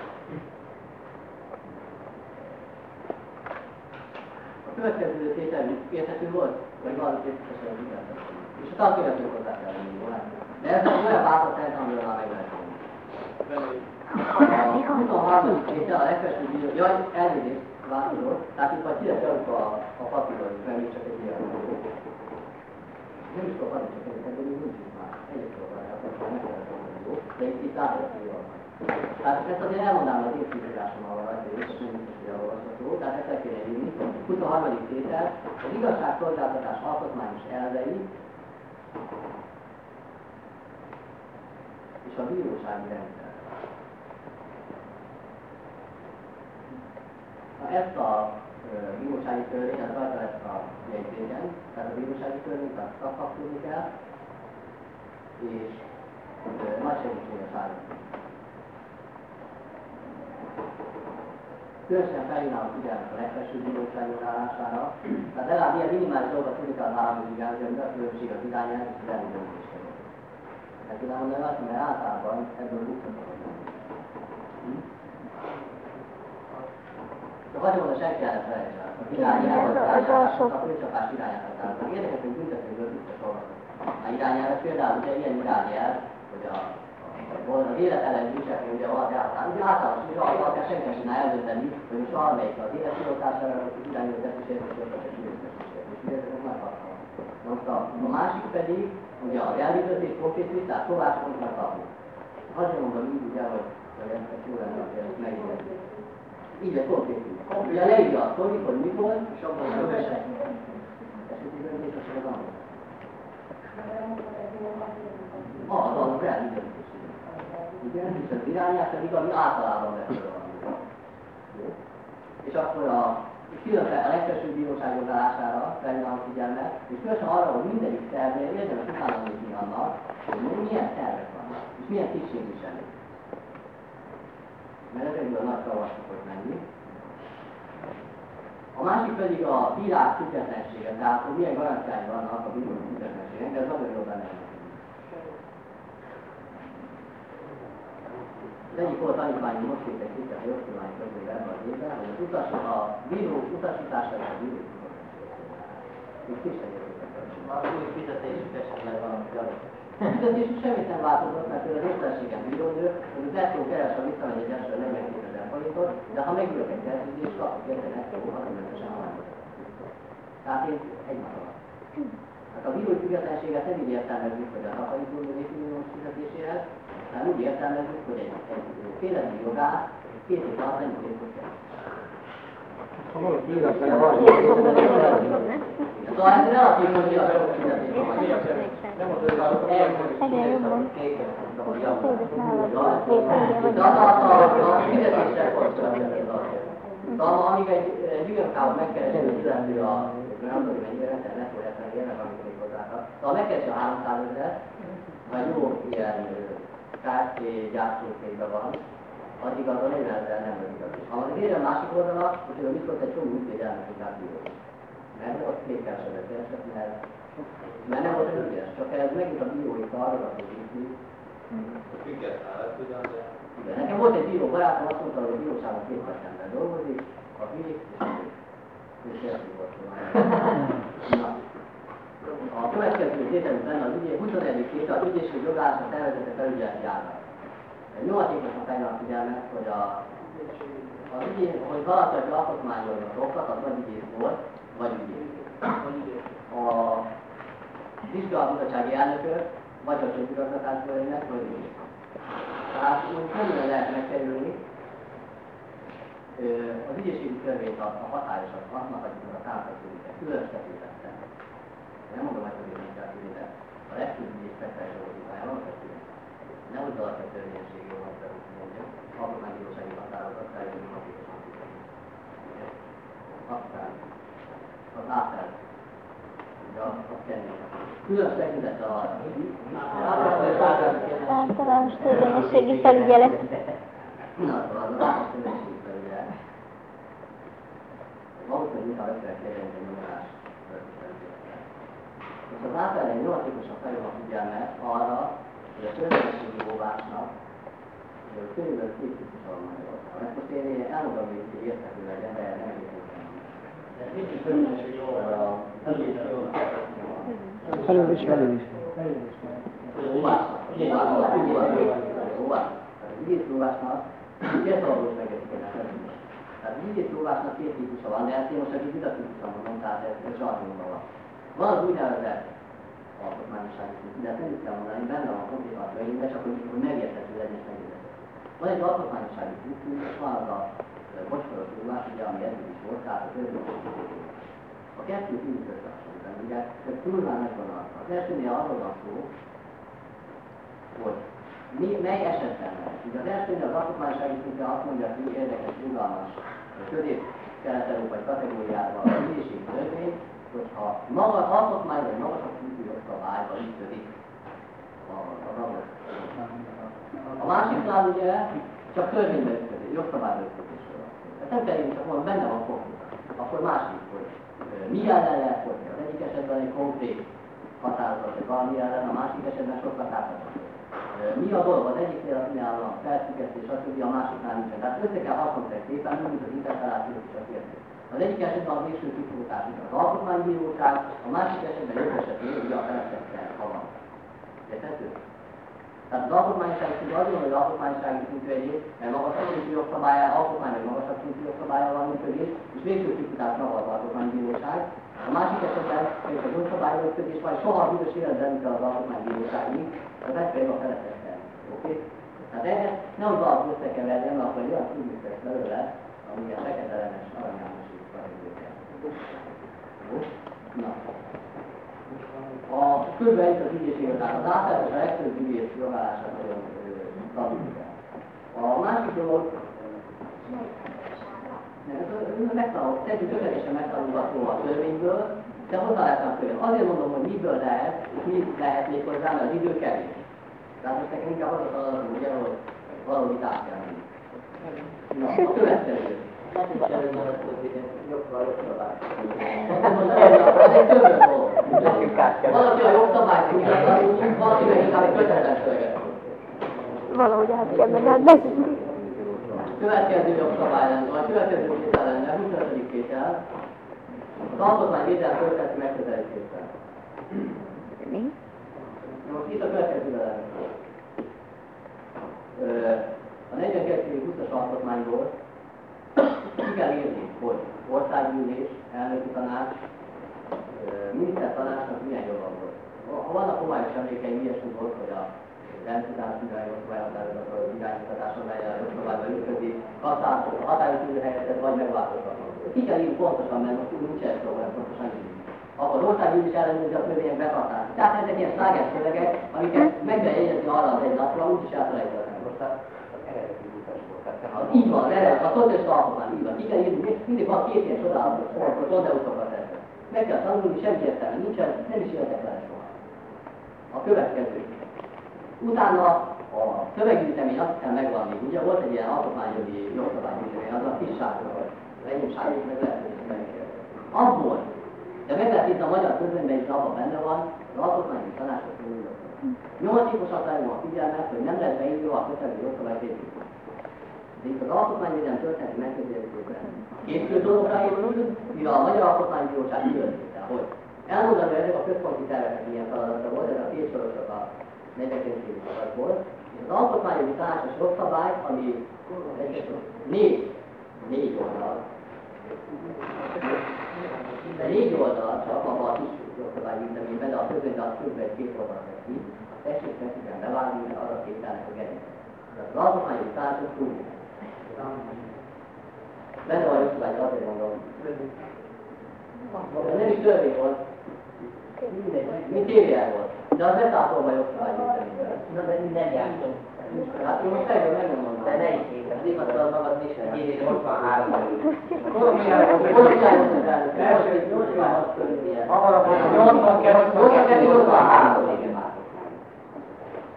következő tételű érthető volt, vagy valami tételesen igaz. És a tankéretünk hozzá kell lenni, jó? De ez az olyan változás, amiről már meg lehet A 23. tétel a legfelsőbb bíró, jaj, elnézést, változó, tehát itt majd kiadjuk a, a papíron, mert még csak egy ilyen nem is adni, csak egy ebből nincs már. Tudom adni, akkor meg kellett de itt, itt van. Tehát ezt azért elmondanám az én kifogásommal rajta, és nem biztos, hogy elolvasható, tehát ezt el kéne írni. 23. tétel, az igazságszolgáltatás alkotmányos elvei és a bírósági rendszer. Na ezt a bírósági törvény, az rajta lesz a jegyzéken, tehát a bírósági törvényt azt kapcsolni kell, és nagy segítség a sárga. Különösen felhívnám a figyelmet a legfelsőbb bíróság állására, tehát legalább ilyen minimális dolgot tudni kell állami vizsgálni, hogy a különbség az irányelv és az elindulás. Meg tudom mondani azt, mert általában ebből úgy hm? Csak azért mondom, senki el felejtse. Az irányelv, a főcsapás irányelv határozza. Érdekes, hogy büntetőből biztos. A irányelv például ugye ilyen irányelv, hogy a az élet ellen bűncselekmény ugye az általán, ugye általános, hogy az alapján senki sem tudná eldönteni, hogy most valamelyik az vagy az irányuló tesztésért, vagy az ügyésztesítésért. És ugye ezek nagy hatalmak. Most a, a másik pedig, ugye az elvizőzés konkrét vitát, továbbpontnak kapni. Azért mondom így, ugye, hogy, hogy ezt jó lenne, hogy ezt megérni. Így lesz konkrét. Ugye leírja a sztorik, hogy mikor, és abban a összeg. Ezt így döntés, az az angol. Az, az, az elvizőzés. Igen, és az irányát pedig, ami általában megfelelő. És akkor a különben a legfelsőbb bíróság jogálására felhívnám a figyelmet, és különösen arra, hogy mindegyik szervnél érdemes utána nézni annak, hogy milyen szervek vannak, és milyen tisztségviselők. Mert ezekből nagy szavas szokott menni. A másik pedig a bírák függetlensége, tehát hogy milyen garanciái vannak a bírók függetlenségnek, de ez nagyon jó benne egyik volt tanítványi most írt egy cikket a jogtudomány közül ebben az évben, hogy az utas, a bíró utasítása és a bíró és kis Az új fizetésük esetleg valami semmit nem változott, mert például az észtelségen bírónő, hogy az eltó keres, ha visszamegy egy eső 42 ezer forintot, de ha megülök egy szerződés, kapok érte nettó 65-esen Tehát én egy nap alatt. Hát a bírói függetlenséget nem így értelmezzük, hogy a takarító uniós fizetéséhez, hanem úgy értelmezzük, hogy egy, egy félelmi jogász két év alatt nem képzik el. Ha valaki írásra van, Szóval ez relatív, hogy a Nem az ő Egyre jobban. De a fizetéssel kapcsolatban Szóval amíg egy, egy ügyönkába megkeresi az illető a nem tudom, mennyire rendszer nettó 70 érnek, amit még hozzáadnak. Szóval megkeresi a 300 ezer, vagy jó ilyen KFT gyártócégben van, addig azon én ezzel nem az is. Ha az érem másik oldala, hogy a viszont egy csomó ügyvéd elmegy inkább bírót. Mert ott kékelsebet keresett, mert, mert nem volt ügyes, csak ez megint a bírói karra fog ítni. Független lett ugyan, de... Igen, nekem volt egy bíró barátom, azt mondta, hogy a bíróságon két ember dolgozik, a figyik, és és volt. Na, a következő tételünk benne az ügyé, 21. tétel az ügyészség jogállása tervezete felügyeleti ága. Nyomatékosan fejlem a figyelmet, hogy a, az ügyé, hogy valaki, aki alkotmányolja a dolgokat, az vagy ügyész volt, vagy ügyész. A vizsgálatbizottsági elnökök, vagy a közigazgatás vagy ügyész. Tehát úgy nem lehet megkerülni, az ügyészségi törvényt a, a hatályosak, annak adjuk a támogatóikat, különös tekintettel. Nem mondom, hogy azért nem kell tudni, de a legtöbb ügyész speciálisodik alapvetően. Nem az alapvető törvénység jól hogy mondja, alkotmánybírósági határozat, teljesen hatékosan Aztán az átelt. Különös tekintettel arra, Általános törvényességi felügyelet. Na, az általános törvényességi felügyelet. Valószínűleg mintha össze kell egy nyomás és az általában nyomatikusan felül a figyelmet arra, hogy a törvényességi óvásnak körülbelül két típusa van Magyarországon. Ezt most én elmondom, hogy érthető legyen, de nem értettem. Mit is törvényességi óvásra? Felül is, felül is. Óvásnak. Óvásnak. Ügyész óvásnak, ügyész orvos megeszik ennek tehát ügyész óvásnak két típusa van, de ezt én most csak itt a típusa mondom, tehát ez, ez zsargonban van. Van az úgynevezett alkotmányosági szintű, de ezt nem kell mondani, benne van a konkrét a könyvben, csak hogy, hogy megérthető legyen és megérthető. Van egy alkotmányosági szintű, és van az a bocskoros tudás, ugye, ami eddig is volt, tehát a törvényességi A kettő így összehasonlítani, ugye, ez túlván megvan az. Az elsőnél arról van szó, hogy mi, mely esetben lehet. Ugye az elsőnél az alkotmányosági szintű azt mondja, hogy érdekes, rugalmas, közép-kelet-európai kategóriában a törvény, hogyha maga alkotmány vagy magasabb szintű jogszabályba ütödik a, a ragot. A másiknál ugye csak törvénybe ütködik, jogszabályba ütközésről. Ez nem pedig csak van, benne van konkrét. Akkor másik, hogy mi ellen lehet hozni. Az egyik esetben egy konkrét határozat, hogy valami ellen, a másik esetben sokkal társadalmat. Mi a dolog? Az egyiknél az a felfüggesztés, stb. a másiknál nincsen. Tehát össze kell hasonlítani szépen, mint az interpelációt is a kérdés. Az egyik esetben az végső kifogás, az alkotmánybíróság, a másik esetben jobb esetén ugye a felszekkel van. Érthető? Tehát az alkotmányossági szintű azért, hogy az alkotmányossági szintű egyéb, mert magasabb szintű jogszabálya, alkotmány vagy magasabb szintű jogszabálya van működés, és végső kifogás maga az alkotmánybíróság. A másik esetben, hogy a jogszabály működés vagy soha a büdös életben, mint az alkotmánybíróságig, az ezt kell a felszekkel. Oké? Tehát ehhez nem az alap összekeverjen, mert akkor olyan tudjuk belőle, ami a feketellenes aranyános Na. A itt az ügyészség, tehát az általános a legtöbb ügyész jogállása nagyon stabil. A másik dolog, megtanul, tegyük tökéletesen megtanulható a törvényből, de hozzá lehetem könyv. Azért mondom, hogy miből lehet, és mi lehet még hozzá, mert az idő kevés. Tehát most nekem inkább az a feladatom, hogy valahogy át kell menni. Na, a következő. Valaki a jogszabályt valaki meg inkább kötetes Valahogy át kell menni, hát beszélünk. Következő jogszabály lenne, vagy következő tétel lenne, 25. tétel, az alkotmány védelem történeti megközelítéssel. Mi? Most itt a következő lenne. A 42. 20-as alkotmányból kell írni, hogy országgyűlés, elnöki tanács, miniszter tanácsnak milyen joga volt. Ha vannak homályos emlékeim, ilyesmi volt, hogy a rendszintás irányozóhatározat, az irányítatáson mely a jogszabályban ütközik, hatályos helyzetet vagy megváltoztatnak. Kell írni pontosan, mert most nincs ez mert pontosan így. Akkor országgyűlés ellenőrzi a törvények betartását. Tehát ezek ilyen sláger szövegek, amiket meg kell jegyezni arra az egy napra, úgyis elfelejtettem. A így van, erre a szociális alkotmány, így van. Kell írni, mindig van két ilyen csodálatos hogy csodautokat ezzel. Meg kell tanulni, semmi értelme nincsen, nem is jöttek vele soha. A következő. Utána a szöveggyűjtemény azt hiszem megvan még, ugye volt egy ilyen alkotmányjogi jogszabálygyűjtemény, az a kis sárga, enyém sárga, meg lehet, meg Az volt. De meg lehet itt a magyar közönben is abban benne van, az alkotmányi tanácsok Nyolc évosan felhívom a figyelmet, hogy nem lesz beírva a kötelező jogszabály de itt az alkotmányvédelem történeti megközelítésben két dologra épül, mivel a Magyar Alkotmánybíróság különbözte, hogy elmondani, hogy ezek a központi terveknek milyen feladata volt, ez a két sorosok a 49. volt, és az alkotmányjogi tanácsos jogszabály, ami négy, négy oldal, de négy oldal csak abban a kis jogszabálygyűjteményben, de a közönyben az kb. egy két oldal tesz ki, tessék nekik bevágni, mert arra képzelnek a gerinc. Az alkotmányjogi tanácsos tudják. Benne van jogszabály, azért mondom. Nem is törvény volt. Mindegy, mint évjel volt. De az letápolva jogszabály szerintem. Na, de nem jártunk. Hát én most fejből meg nem mondom. De ne is éve. Az igazad magad is sem. Én 83 előtt. Kolumbiában Kolumbiában az elnök. Első 86 körül ilyen. Hamarabb, 82, 82, 83. Igen, már.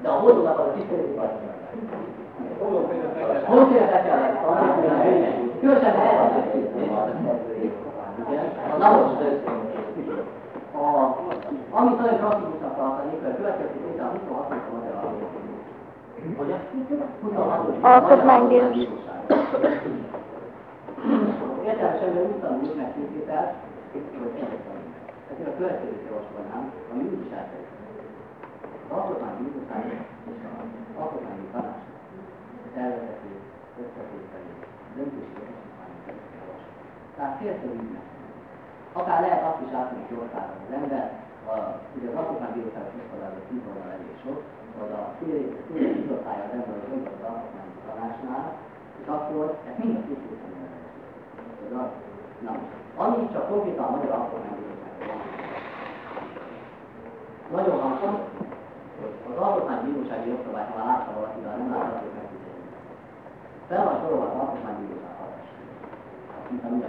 De a holdónak az a tiszteletben Különösen Na most, a, amit nagyon klasszikusnak tartanék, a következő része a 26. magyar Hogy a 26. Alkotmánybíró. Értelmesen úgy tanuljuk meg képvitel, hogy egyet tanuljuk. Ezért a következőt javasolnám, ami úgy is elkezdődik. Az alkotmánybíróság és az alkotmányi tanács tervezetű, összetételű, döntési jogosítványi Tehát féltőjüknek. Akár lehet azt is átmenni gyorsára az ember, a, ugye az alkotmánybíróságos megfelelő tízóra elég sok, hogy a fél bizottsája az ember az önkormányzati alkotmányi tanácsnál, és akkor ez mind a részben Na, ami csak konkrétan a magyar alkotmánybíróságban van. Nagyon hangosan, hogy az alkotmánybírósági jogszabályt, már látta valaki, de nem látta, hogy megfigyelni. Fel van sorolva az alkotmánybíróság hatáskörét. Mint a.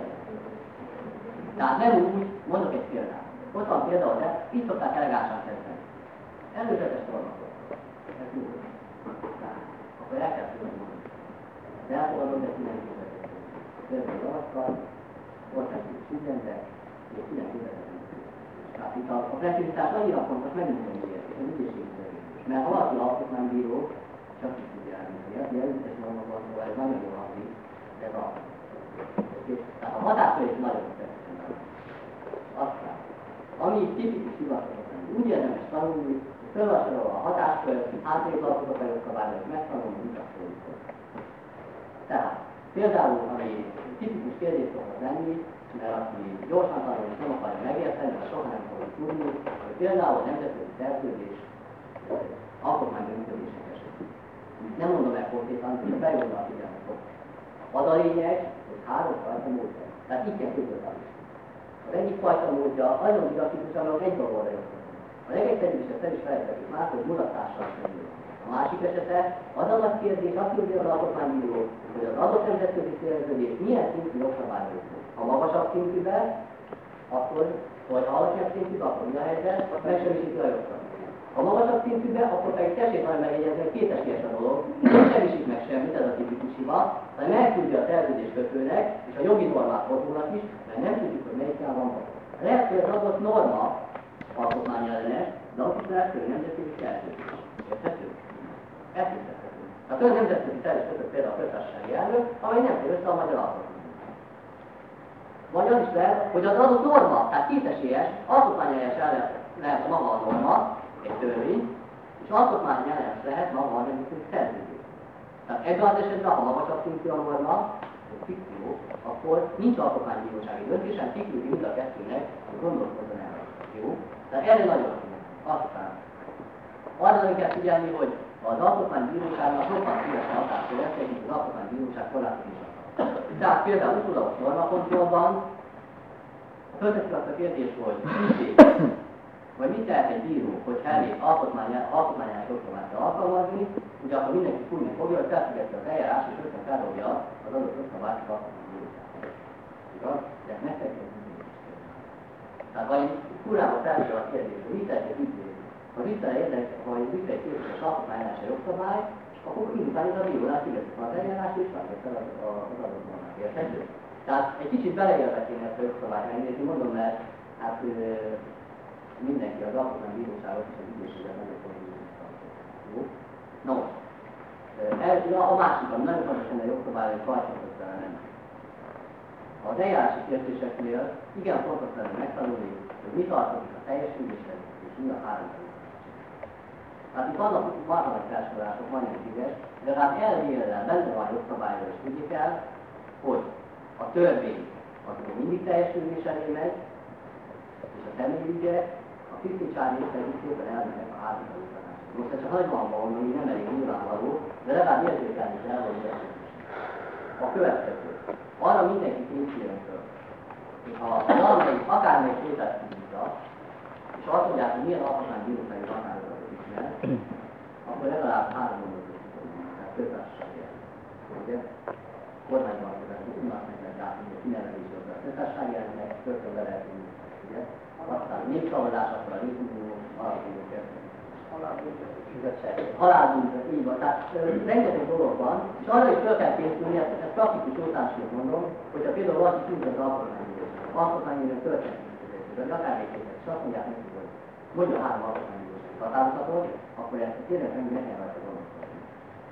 Tehát nem úgy, mondok egy példát. Ott van például, de itt szokták elegánsan kezdeni. Előzetes tornakot. Ez jó. Tehát, akkor el kell tudni mondani. De elfogadom, de mindenki vezető. Például alakkal, ott egy kis mindenek, és mindenki vezető. Tehát itt a, a precizitás annyira fontos, megint miért, és az ügyészségszerűs. Mert ha valaki alkotmánybíró, csak is elmondani, aki előzetes normában, szóval ez nagyon jól hangzik, ez a tehát a hatáskörét nagyon tetszett. Aztán, ami tipikus hivatalosan, úgy érdemes tanulni, hogy felvasárolva a hatáskör, hátrébb alkotok a jogszabályok, megtanulni, mit a Tehát, például, ami tipikus kérdés szokott lenni, mert aki gyorsan tanul és nem akarja megérteni, mert soha nem fogja tudni, hogy például a nemzetközi szerződés alkotmányműködések esetén. Nem mondom el konkrétan, hogy a fejlődve figyelmet. Az a lényeg, hogy három fajta módja. Tehát így kell tudni Az egyik fajta módja azon didaktikus, ahol egy dolgokra jön. A legegyszerűbb, el is felejtettük már, hogy mutatással kerül. A másik esete az a nagy kérdés, azt tudja az alkotmánybíró, hogy az adott nemzetközi szerződés milyen szintű jogszabályok. Ha magasabb szintűben, akkor, vagy ha alacsonyabb szintűben, akkor mi a helyzet, megsemmisíti a jogszabályt. Ha magasabb szintűben, akkor pedig tessék majd megjegyezni, hogy két esélyes a dolog, nem semmisít meg semmit, ez a tipikus hiba, hanem elküldje a szerződés kötőnek, és a jogi normák fordulnak is, mert nem tudjuk, hogy melyikkel van maga. Lehet, hogy az adott norma alkotmány ellenes, de azt is lehet, hogy nemzetközi szerződés. Érthető? Ezt is érthető. Tehát nemzetközi szerződés például a köztársasági elnök, amely nem fér össze a magyar alkotmány. Vagy az is lehet, hogy az adott norma, tehát kétesélyes, alkotmányellenes lehet, lehet maga a norma, egy törvény, és alkotmány ellenes lehet maga a nemzetközi szerződés. Tehát ebben az esetben, ha magasabb szintű a norma, fikció, akkor nincs alkotmánybírósági döntés, hanem fikció mind a kettőnek, gondolkodjon el. Jó? Tehát erre nagyon Aztán arra kell figyelni, hogy az alkotmánybíróságnak sokkal szívesen hatásra lesz, mint az alkotmánybíróság korlátozásra. Tehát például utólagos normakontrollban fölteszik azt a kérdést, hogy vagy mit tehet egy bíró, hogy elég alkotmányának jogszabályt alkalmazni, ugye akkor mindenki fújni fogja, hogy felfüggeszti az eljárás, és rögtön feldobja az adott jogszabályt a Igaz? Tehát én furába felfüggel a kérdés, hogy mit tehet egy ügyvéd, ha vissza érdek, ha egy vissza egy kérdés alkotmányás a jogszabály, akkor ez a bírónál függesztik az eljárás, és meg kell az, az adott normát érthető. Tehát egy kicsit beleélve kéne ezt a jogszabályt megnézni, mondom, mert hát mindenki az alkotmánybíróságot és az ügyészséget fontos Jó? Na most, ez a másik, ami nagyon fontos lenne jogszabály, hogy fajtatott lenni. Az eljárási kérdéseknél igen fontos lenne megtanulni, hogy mi tartozik a teljes ügyéshez, és mi a három Hát itt vannak marhanak felsorolások, majdnem tízes, de hát elvélel benne van jogszabályra, és tudni kell, hogy a törvény az mindig teljes elé megy, és a személyügyek tisztítsági észrevítéssel elmennek a házigazgatásra. Most ez csak hagyományban van, ami nem elég nyilvánvaló, de legalább érzékelni kell, hogy ez a következő. Arra mindenki készüljön föl. Ha valamelyik, akármelyik kétet húzza, és azt mondják, hogy milyen alkotmány bírósági határozatot ismer, akkor legalább három mondatot tudunk, tehát több Ugye? Kormányban az tudnak meg lehet látni, hogy kinevelés jogra. A társaság jelenleg be lehet ülni. Aztán népszavazás, akkor a népunió alapuló halálbüntet, így van. Tehát rengeteg dolog van, és arra is fel kell készülni, ezt, ezt praktikus ótásként mondom, hogyha például valaki tűnt az alkotmánybíróság, alkotmánybíróság történet, vagy akár egy és azt mondják neki, hogy mondja három alkotmánybíróság határozatot, akkor ezt tényleg meg ne kell rajta gondolkodni.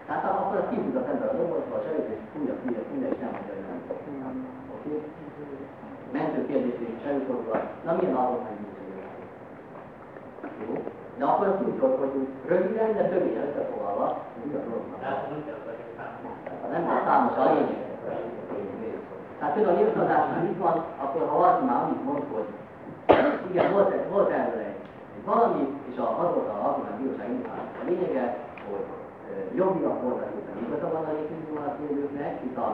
Tehát akkor az kihúz az ember a doboltba, a zsebét, és fújja, fújja, fújja, és nem mondja, hogy nem. Oké? Mentő kérdésre is előfordul, na milyen alkotmánybíróság? Jó? De akkor azt úgy hogy röviden, de röviden összefoglalva, mi a dolognak. Nem a számos a lényeg. Tehát például a népszavazásnál itt van, akkor ha valaki már annyit mond, hogy igen, volt, volt erről egy valami, és a, az volt a alkotmány bíróság A lényege, hogy itt a igaza van a népszavazás élőknek, itt a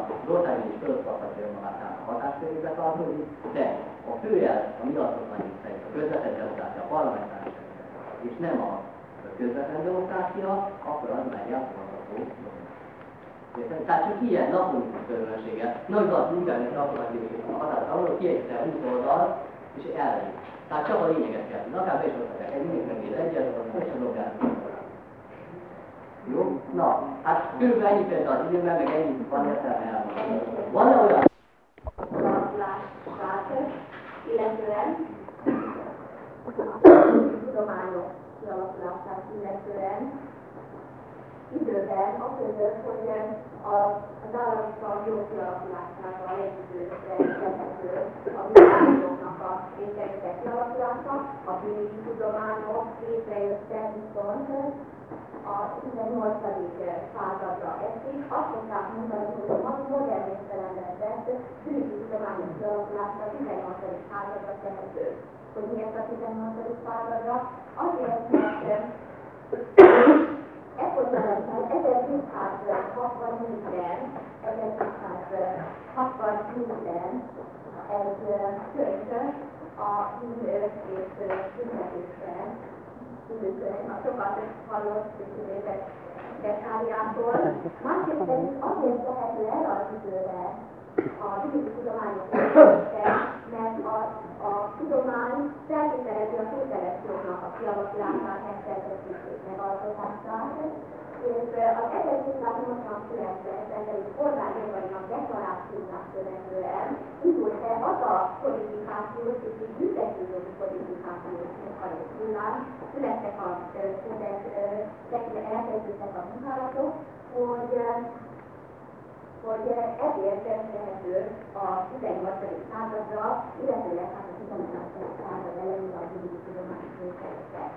fölöttadhatja magát tehát a hatáskörébe tartozik, de a főjel a mi alkotmányunk szerint a közvetett demokrácia, a parlamentáris és nem a közvetlen demokrácia, akkor az már gyakorlatható Tehát csak ilyen lakonikus törvénysége, nagy az mindennek lakonakérdését a határt, ahol kiegyszer 20 oldal, és elmegy. Tehát csak a lényeget kell tudni, akár be is osztatják, egy mindig megnéz egyet, az és a dolgát. Jó? Na, hát körülbelül ennyi például az időben, meg ennyi van értelme elmondani. Van-e olyan? illetően tudományok kialakulását illetően időben a között, hogy az államiság jó kialakulásával együttőzhető a tudományoknak a rétegek kialakulása, a bűnügyi tudományok létrejötte viszont a 18. századra esik. Azt szokták mondani, hogy a modern értelemben vett bűnügyi tudományok kialakulása a 18. századra tehető hogy miért a 18. századra. Azért, mert ekkor jelenleg 1264-ben, 1264-ben egy könyv a hívők és tüntetésre, a sokat hallott tüntetések Kesáriától, másrészt pedig azért tehető el az időre, a fizika tudományok mert a, a tudomány feltételezi a köteles jognak a kialakulását, megszerzését, megalkotását, és az 1789-es emberi polgárjogainak deklarációnak követően indult el az a kodifikációs és egy büntetőjogi kodifikációs munkahullám, születtek a születtek, elkezdődtek a munkálatok, hogy hogy ezért tehető a 18. századra, illetőleg hát a 18. század elején a gyógyi tudományos részekkel.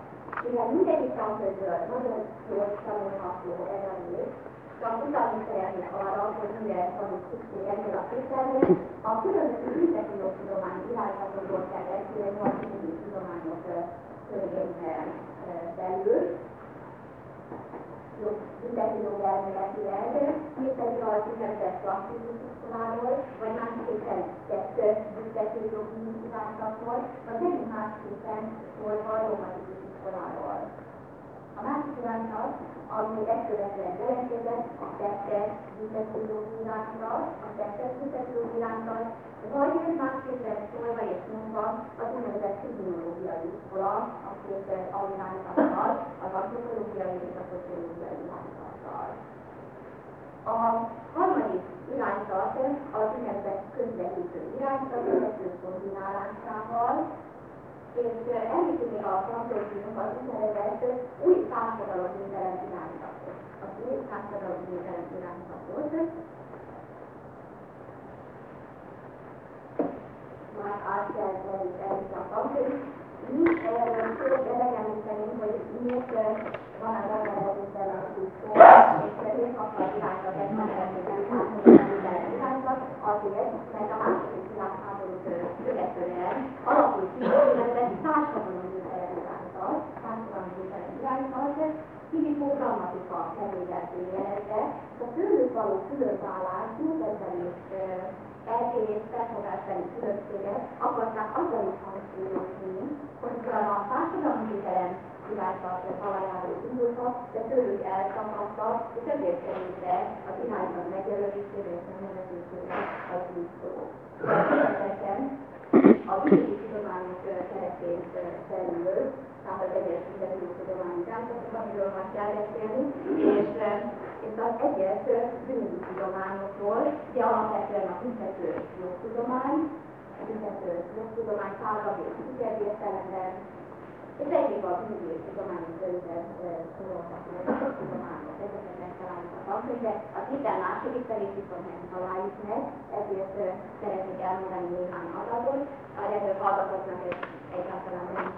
Mivel mindegyik tankönyvből nagyon jól tanulható ez a rész, csak utalni szeretnék arra, hogy mire van szükség ennél a kételnél, a különböző büntetőjog tudomány irányzatokból kell beszélni a gyógyi tudományok törvényben belül, büntető jogelméletileg, mi pedig az úgynevezett klasszikus iskoláról, vagy másképpen tett büntető jogi irányzatról, vagy megint másképpen szólva a romantikus iskoláról. A másik irányzat, ami egyszerűen jelentkezett, a tettes büntetőjogi irányzat, a tettes büntetőjogi irányzat, vagy másképpen szólva és mondva az úgynevezett kriminologiai iskola, a két alirányzattal, az antropológiai és a szociológiai irányzattal. A harmadik irányzat az úgynevezett közvetítő irányzat, a kombinálásával, és említi még a franciausnak az úgynevezett új társadalomvédelem irányzatot. Az új társadalomvédelem irányzatot. Már át kell elviselni a tankönyv. Mi tudok megemlíteni, hogy miért van az ellenőrzésben a szó, és miért akar irányzat egy társadalomvédelem irányzat, azért, mert a második világháborút követően alakult ki, illetve társadalom irányzat, társadalom irányzat, Filippo gramatika kerülhető jelentre, a tőlük való különvállás, nyugodtani eltérés, felfogásbeli különbséget akarták azzal is hangsúlyozni, hogy a társadalmi hitelem kiváltva talajáról indultak, de tőlük elszakadtak, és ezért került le a irányban megjelölésére és megnevezésére az új szó. A vidéki tudományok keretén belül, tehát az egyes vidéki tudományi társadalmak, amiről már kell beszélni, és, és az egyes bűnügyi tudományokról, ugye alapvetően a büntető jogtudomány, a büntető jogtudomány tágabb és ügyed értelemben, és egyéb a bűnügyi körülben sorolható tudományok, ezeket megtaláljuk a minden második felét viszont nem találjuk meg, ezért szeretnék elmondani néhány adatot. A legjobb adatoknak ez egyáltalán nem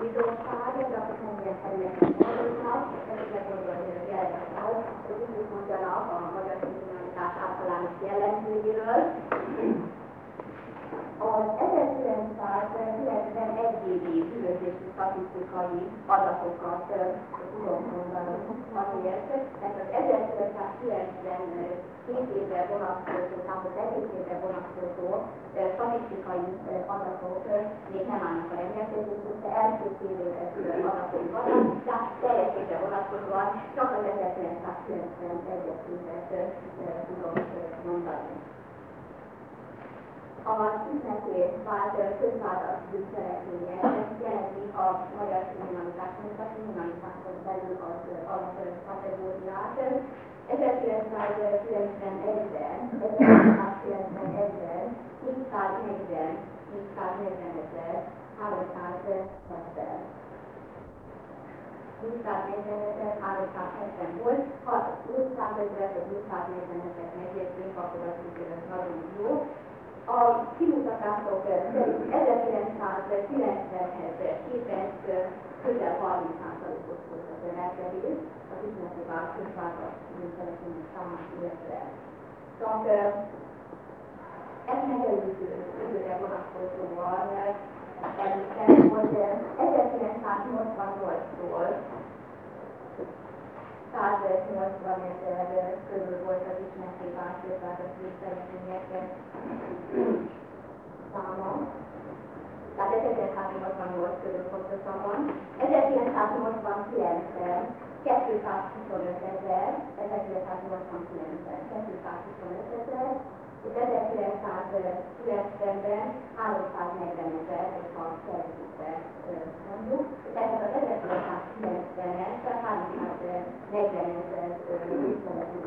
újdonság, de akik nem ilyen területen dolgoznak, ezekre gondolni jelenleg az, hogy úgy mondjanak a magyar kriminalitás általános jellemzőiről, az 1991 évi bűnözési statisztikai adatokat tudom mondani azért, mert az 1992 évre vonatkozó, tehát az egész évre vonatkozó statisztikai adatok még nem állnak a rendelkezésünkre, első fél éves adatok vannak, tehát teljes évre vonatkozóan csak az 1991-es évet tudom mondani a tüntetés vált közvállalat bűncselekménye, ez jelenti a magyar kriminalitás, mint a kriminalitáson belül az alapkategóriát. 1991-ben, 1991-ben 440, 440 ezer, 370 440 370 volt, ha 500 ezer vagy 540 ezer megértünk, akkor az nagyon jó a kimutatások szerint 1990-hez képest közel 30%-os volt az emelkedés az üzleti változások bűncselekmények számát illetve. Csak ez megelőző időre vonatkozóan hogy 1988-tól 180 ezer körül volt az ismerté változás bűncselekmények száma. Tehát 1988 körül pontosabban. 1989-ben 225 ezer, 1989-ben 225 ezer, és 1990-ben 340 ezer, ha szerzőbe mondjuk. Tehát az 1990-es, tehát 340 ezer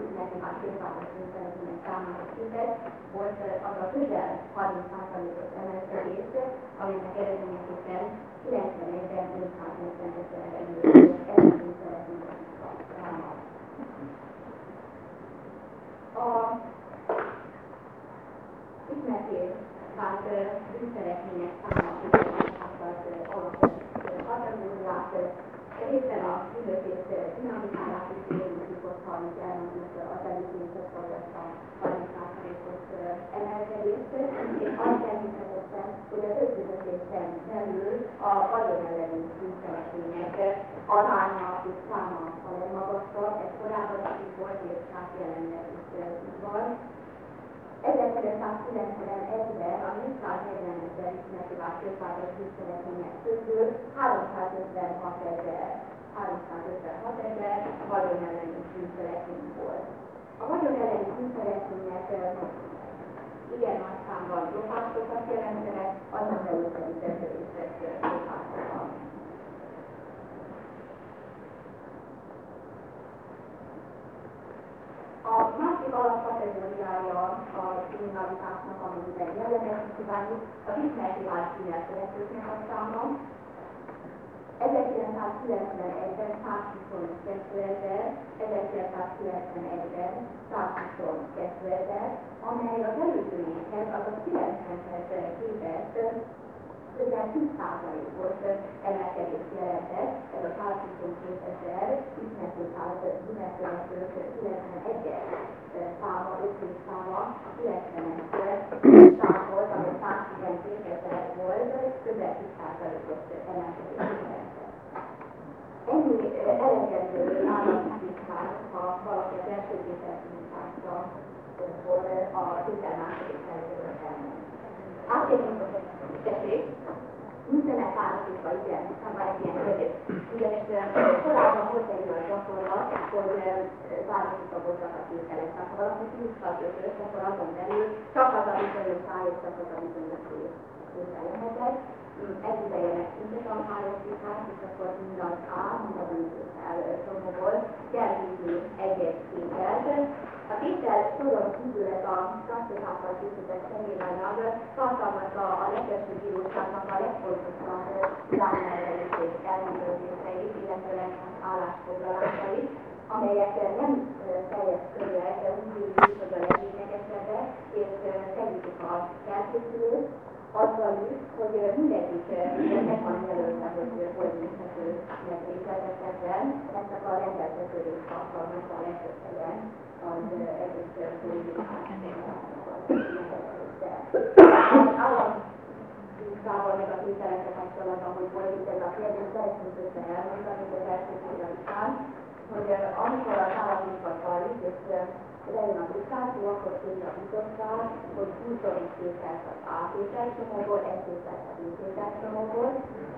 üzleti már képállás üzletinek számához képest volt az a közel 30%-os emelkedés, aminek eredményeképpen 91-ben 540 ezer szeretnénk a A ismertés vált bűncselekmények száma alapvető kategóriát, részben a bűnözés dinamikálát is érintjük, hogyha itt elmondjuk az előzések vagy azt a 30%-os emelkedést, és az természetesen, hogy az összbűnözésen belül a vagyon elleni bűncselekmények aránya és száma a legmagasabb, ez korábban is volt, és hát jelenleg is van. 1991-ben a 440 ezer ismerti vált közváros bűncselekmények közül 356 ezer 356 ezer vagyon elleni bűncselekmény volt. A vagyon elleni bűncselekmények igen nagy számban lopásokat jelentenek, azon belül pedig tetőrészek lopásokat. A másik alapkategóriája a kriminalitásnak, amiben jelenleg kívánjuk, az ismerti vált színesszereplőknek a száma. 1991-ben 122 ezer, 1991-ben 122 ezer, amely az előző évhez, azaz 90-hez képest közel 10% volt emelkedés jelentett, ez a 122 ezer bűnelkövetők 91-es száma, ötlik száma, 90-es szám volt, ami 112 ezer volt, közel 10%-os emelkedés jelentett. Ennyi elegendő államstatisztikai hogyha valaki az első tételt munkázta, akkor a tétel második feltételről elmegy. Átérünk, tessék, mindenek párosítva, igen, már egy ilyen. Ugyanis korábban volt egy olyan gyakorlat, hogy párosítva voltak a tételek. Tehát ha valaki 20 kötött, akkor azon belül csak az a bizonyos száj, és csak az a bizonyos tétel lehetett. Egy ideje megszűntek a párosítás, és akkor mind az A, mind az tétel csomagból kell egy-egy tételt. A tétel soron kívül ez a klasszikáltal készített személyanyag tartalmazza a legelső bíróságnak a legfontosabb irányelvelés és ellenőrzéseit, illetőleg állásfoglalásait, amelyek nem teljes körűek, de úgy véljük, hogy a leglényegesebbek, és segítik a felkészülést, azzal is, hogy mindegyik meg van jelölve, hogy hogy működő megvételhetetlen, ezt a rendelkeződés tartalmazza a legtöbb helyen az egész államvizsgával meg a tételekkel kapcsolatban, hogy volt itt ez a kérdés, szeretnénk össze elmondani, az első után, hogy amikor az államvizsgat és lejön a vizsgáló, akkor kéne a bizottság, hogy 20 tételt az átételcsomagból, egy tételt a B-tételcsomagból,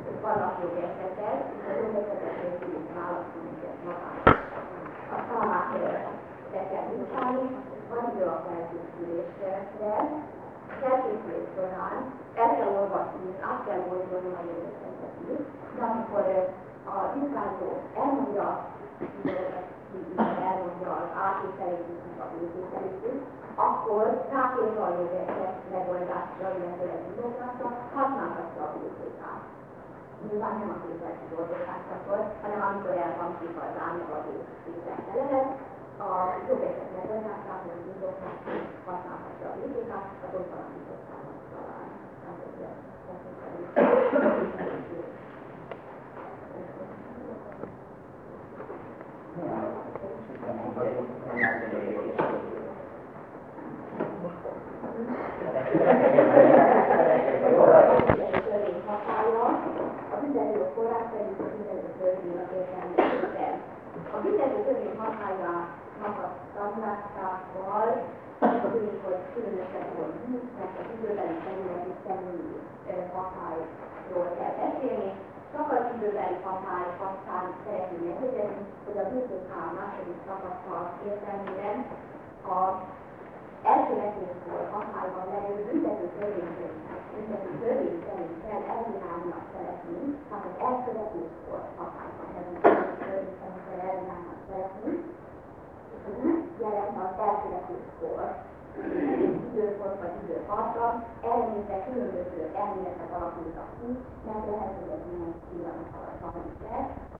és vannak jogesetek, és a jogesetek nélkül válaszolni kell magát. A számát be van idő a felkészülésre, a felkészülés során el kell olvasni, át kell olvasni a is, de amikor a vizsgáló elmondja, elmondja az a vétételését, akkor rákérve a jogeset megoldásra, illetőleg indoklatra, használhatja a vététát. Nyilván nem a képzési dolgozásakor, hanem amikor el van kifajtálni a vétételre a jogeset megoldásra, vagy indoklásra használhatja a vététát, az ott van a bizottságnak talán. a büntető forrás szerint a büntető törvény értelmezésben. A hatályának a büntető törvény büntető törvény szerint az elkövetéskor időpont vagy időtartam, eleinte különböző elméletek alakultak ki, mert lehet, hogy ez milyen pillanat alatt van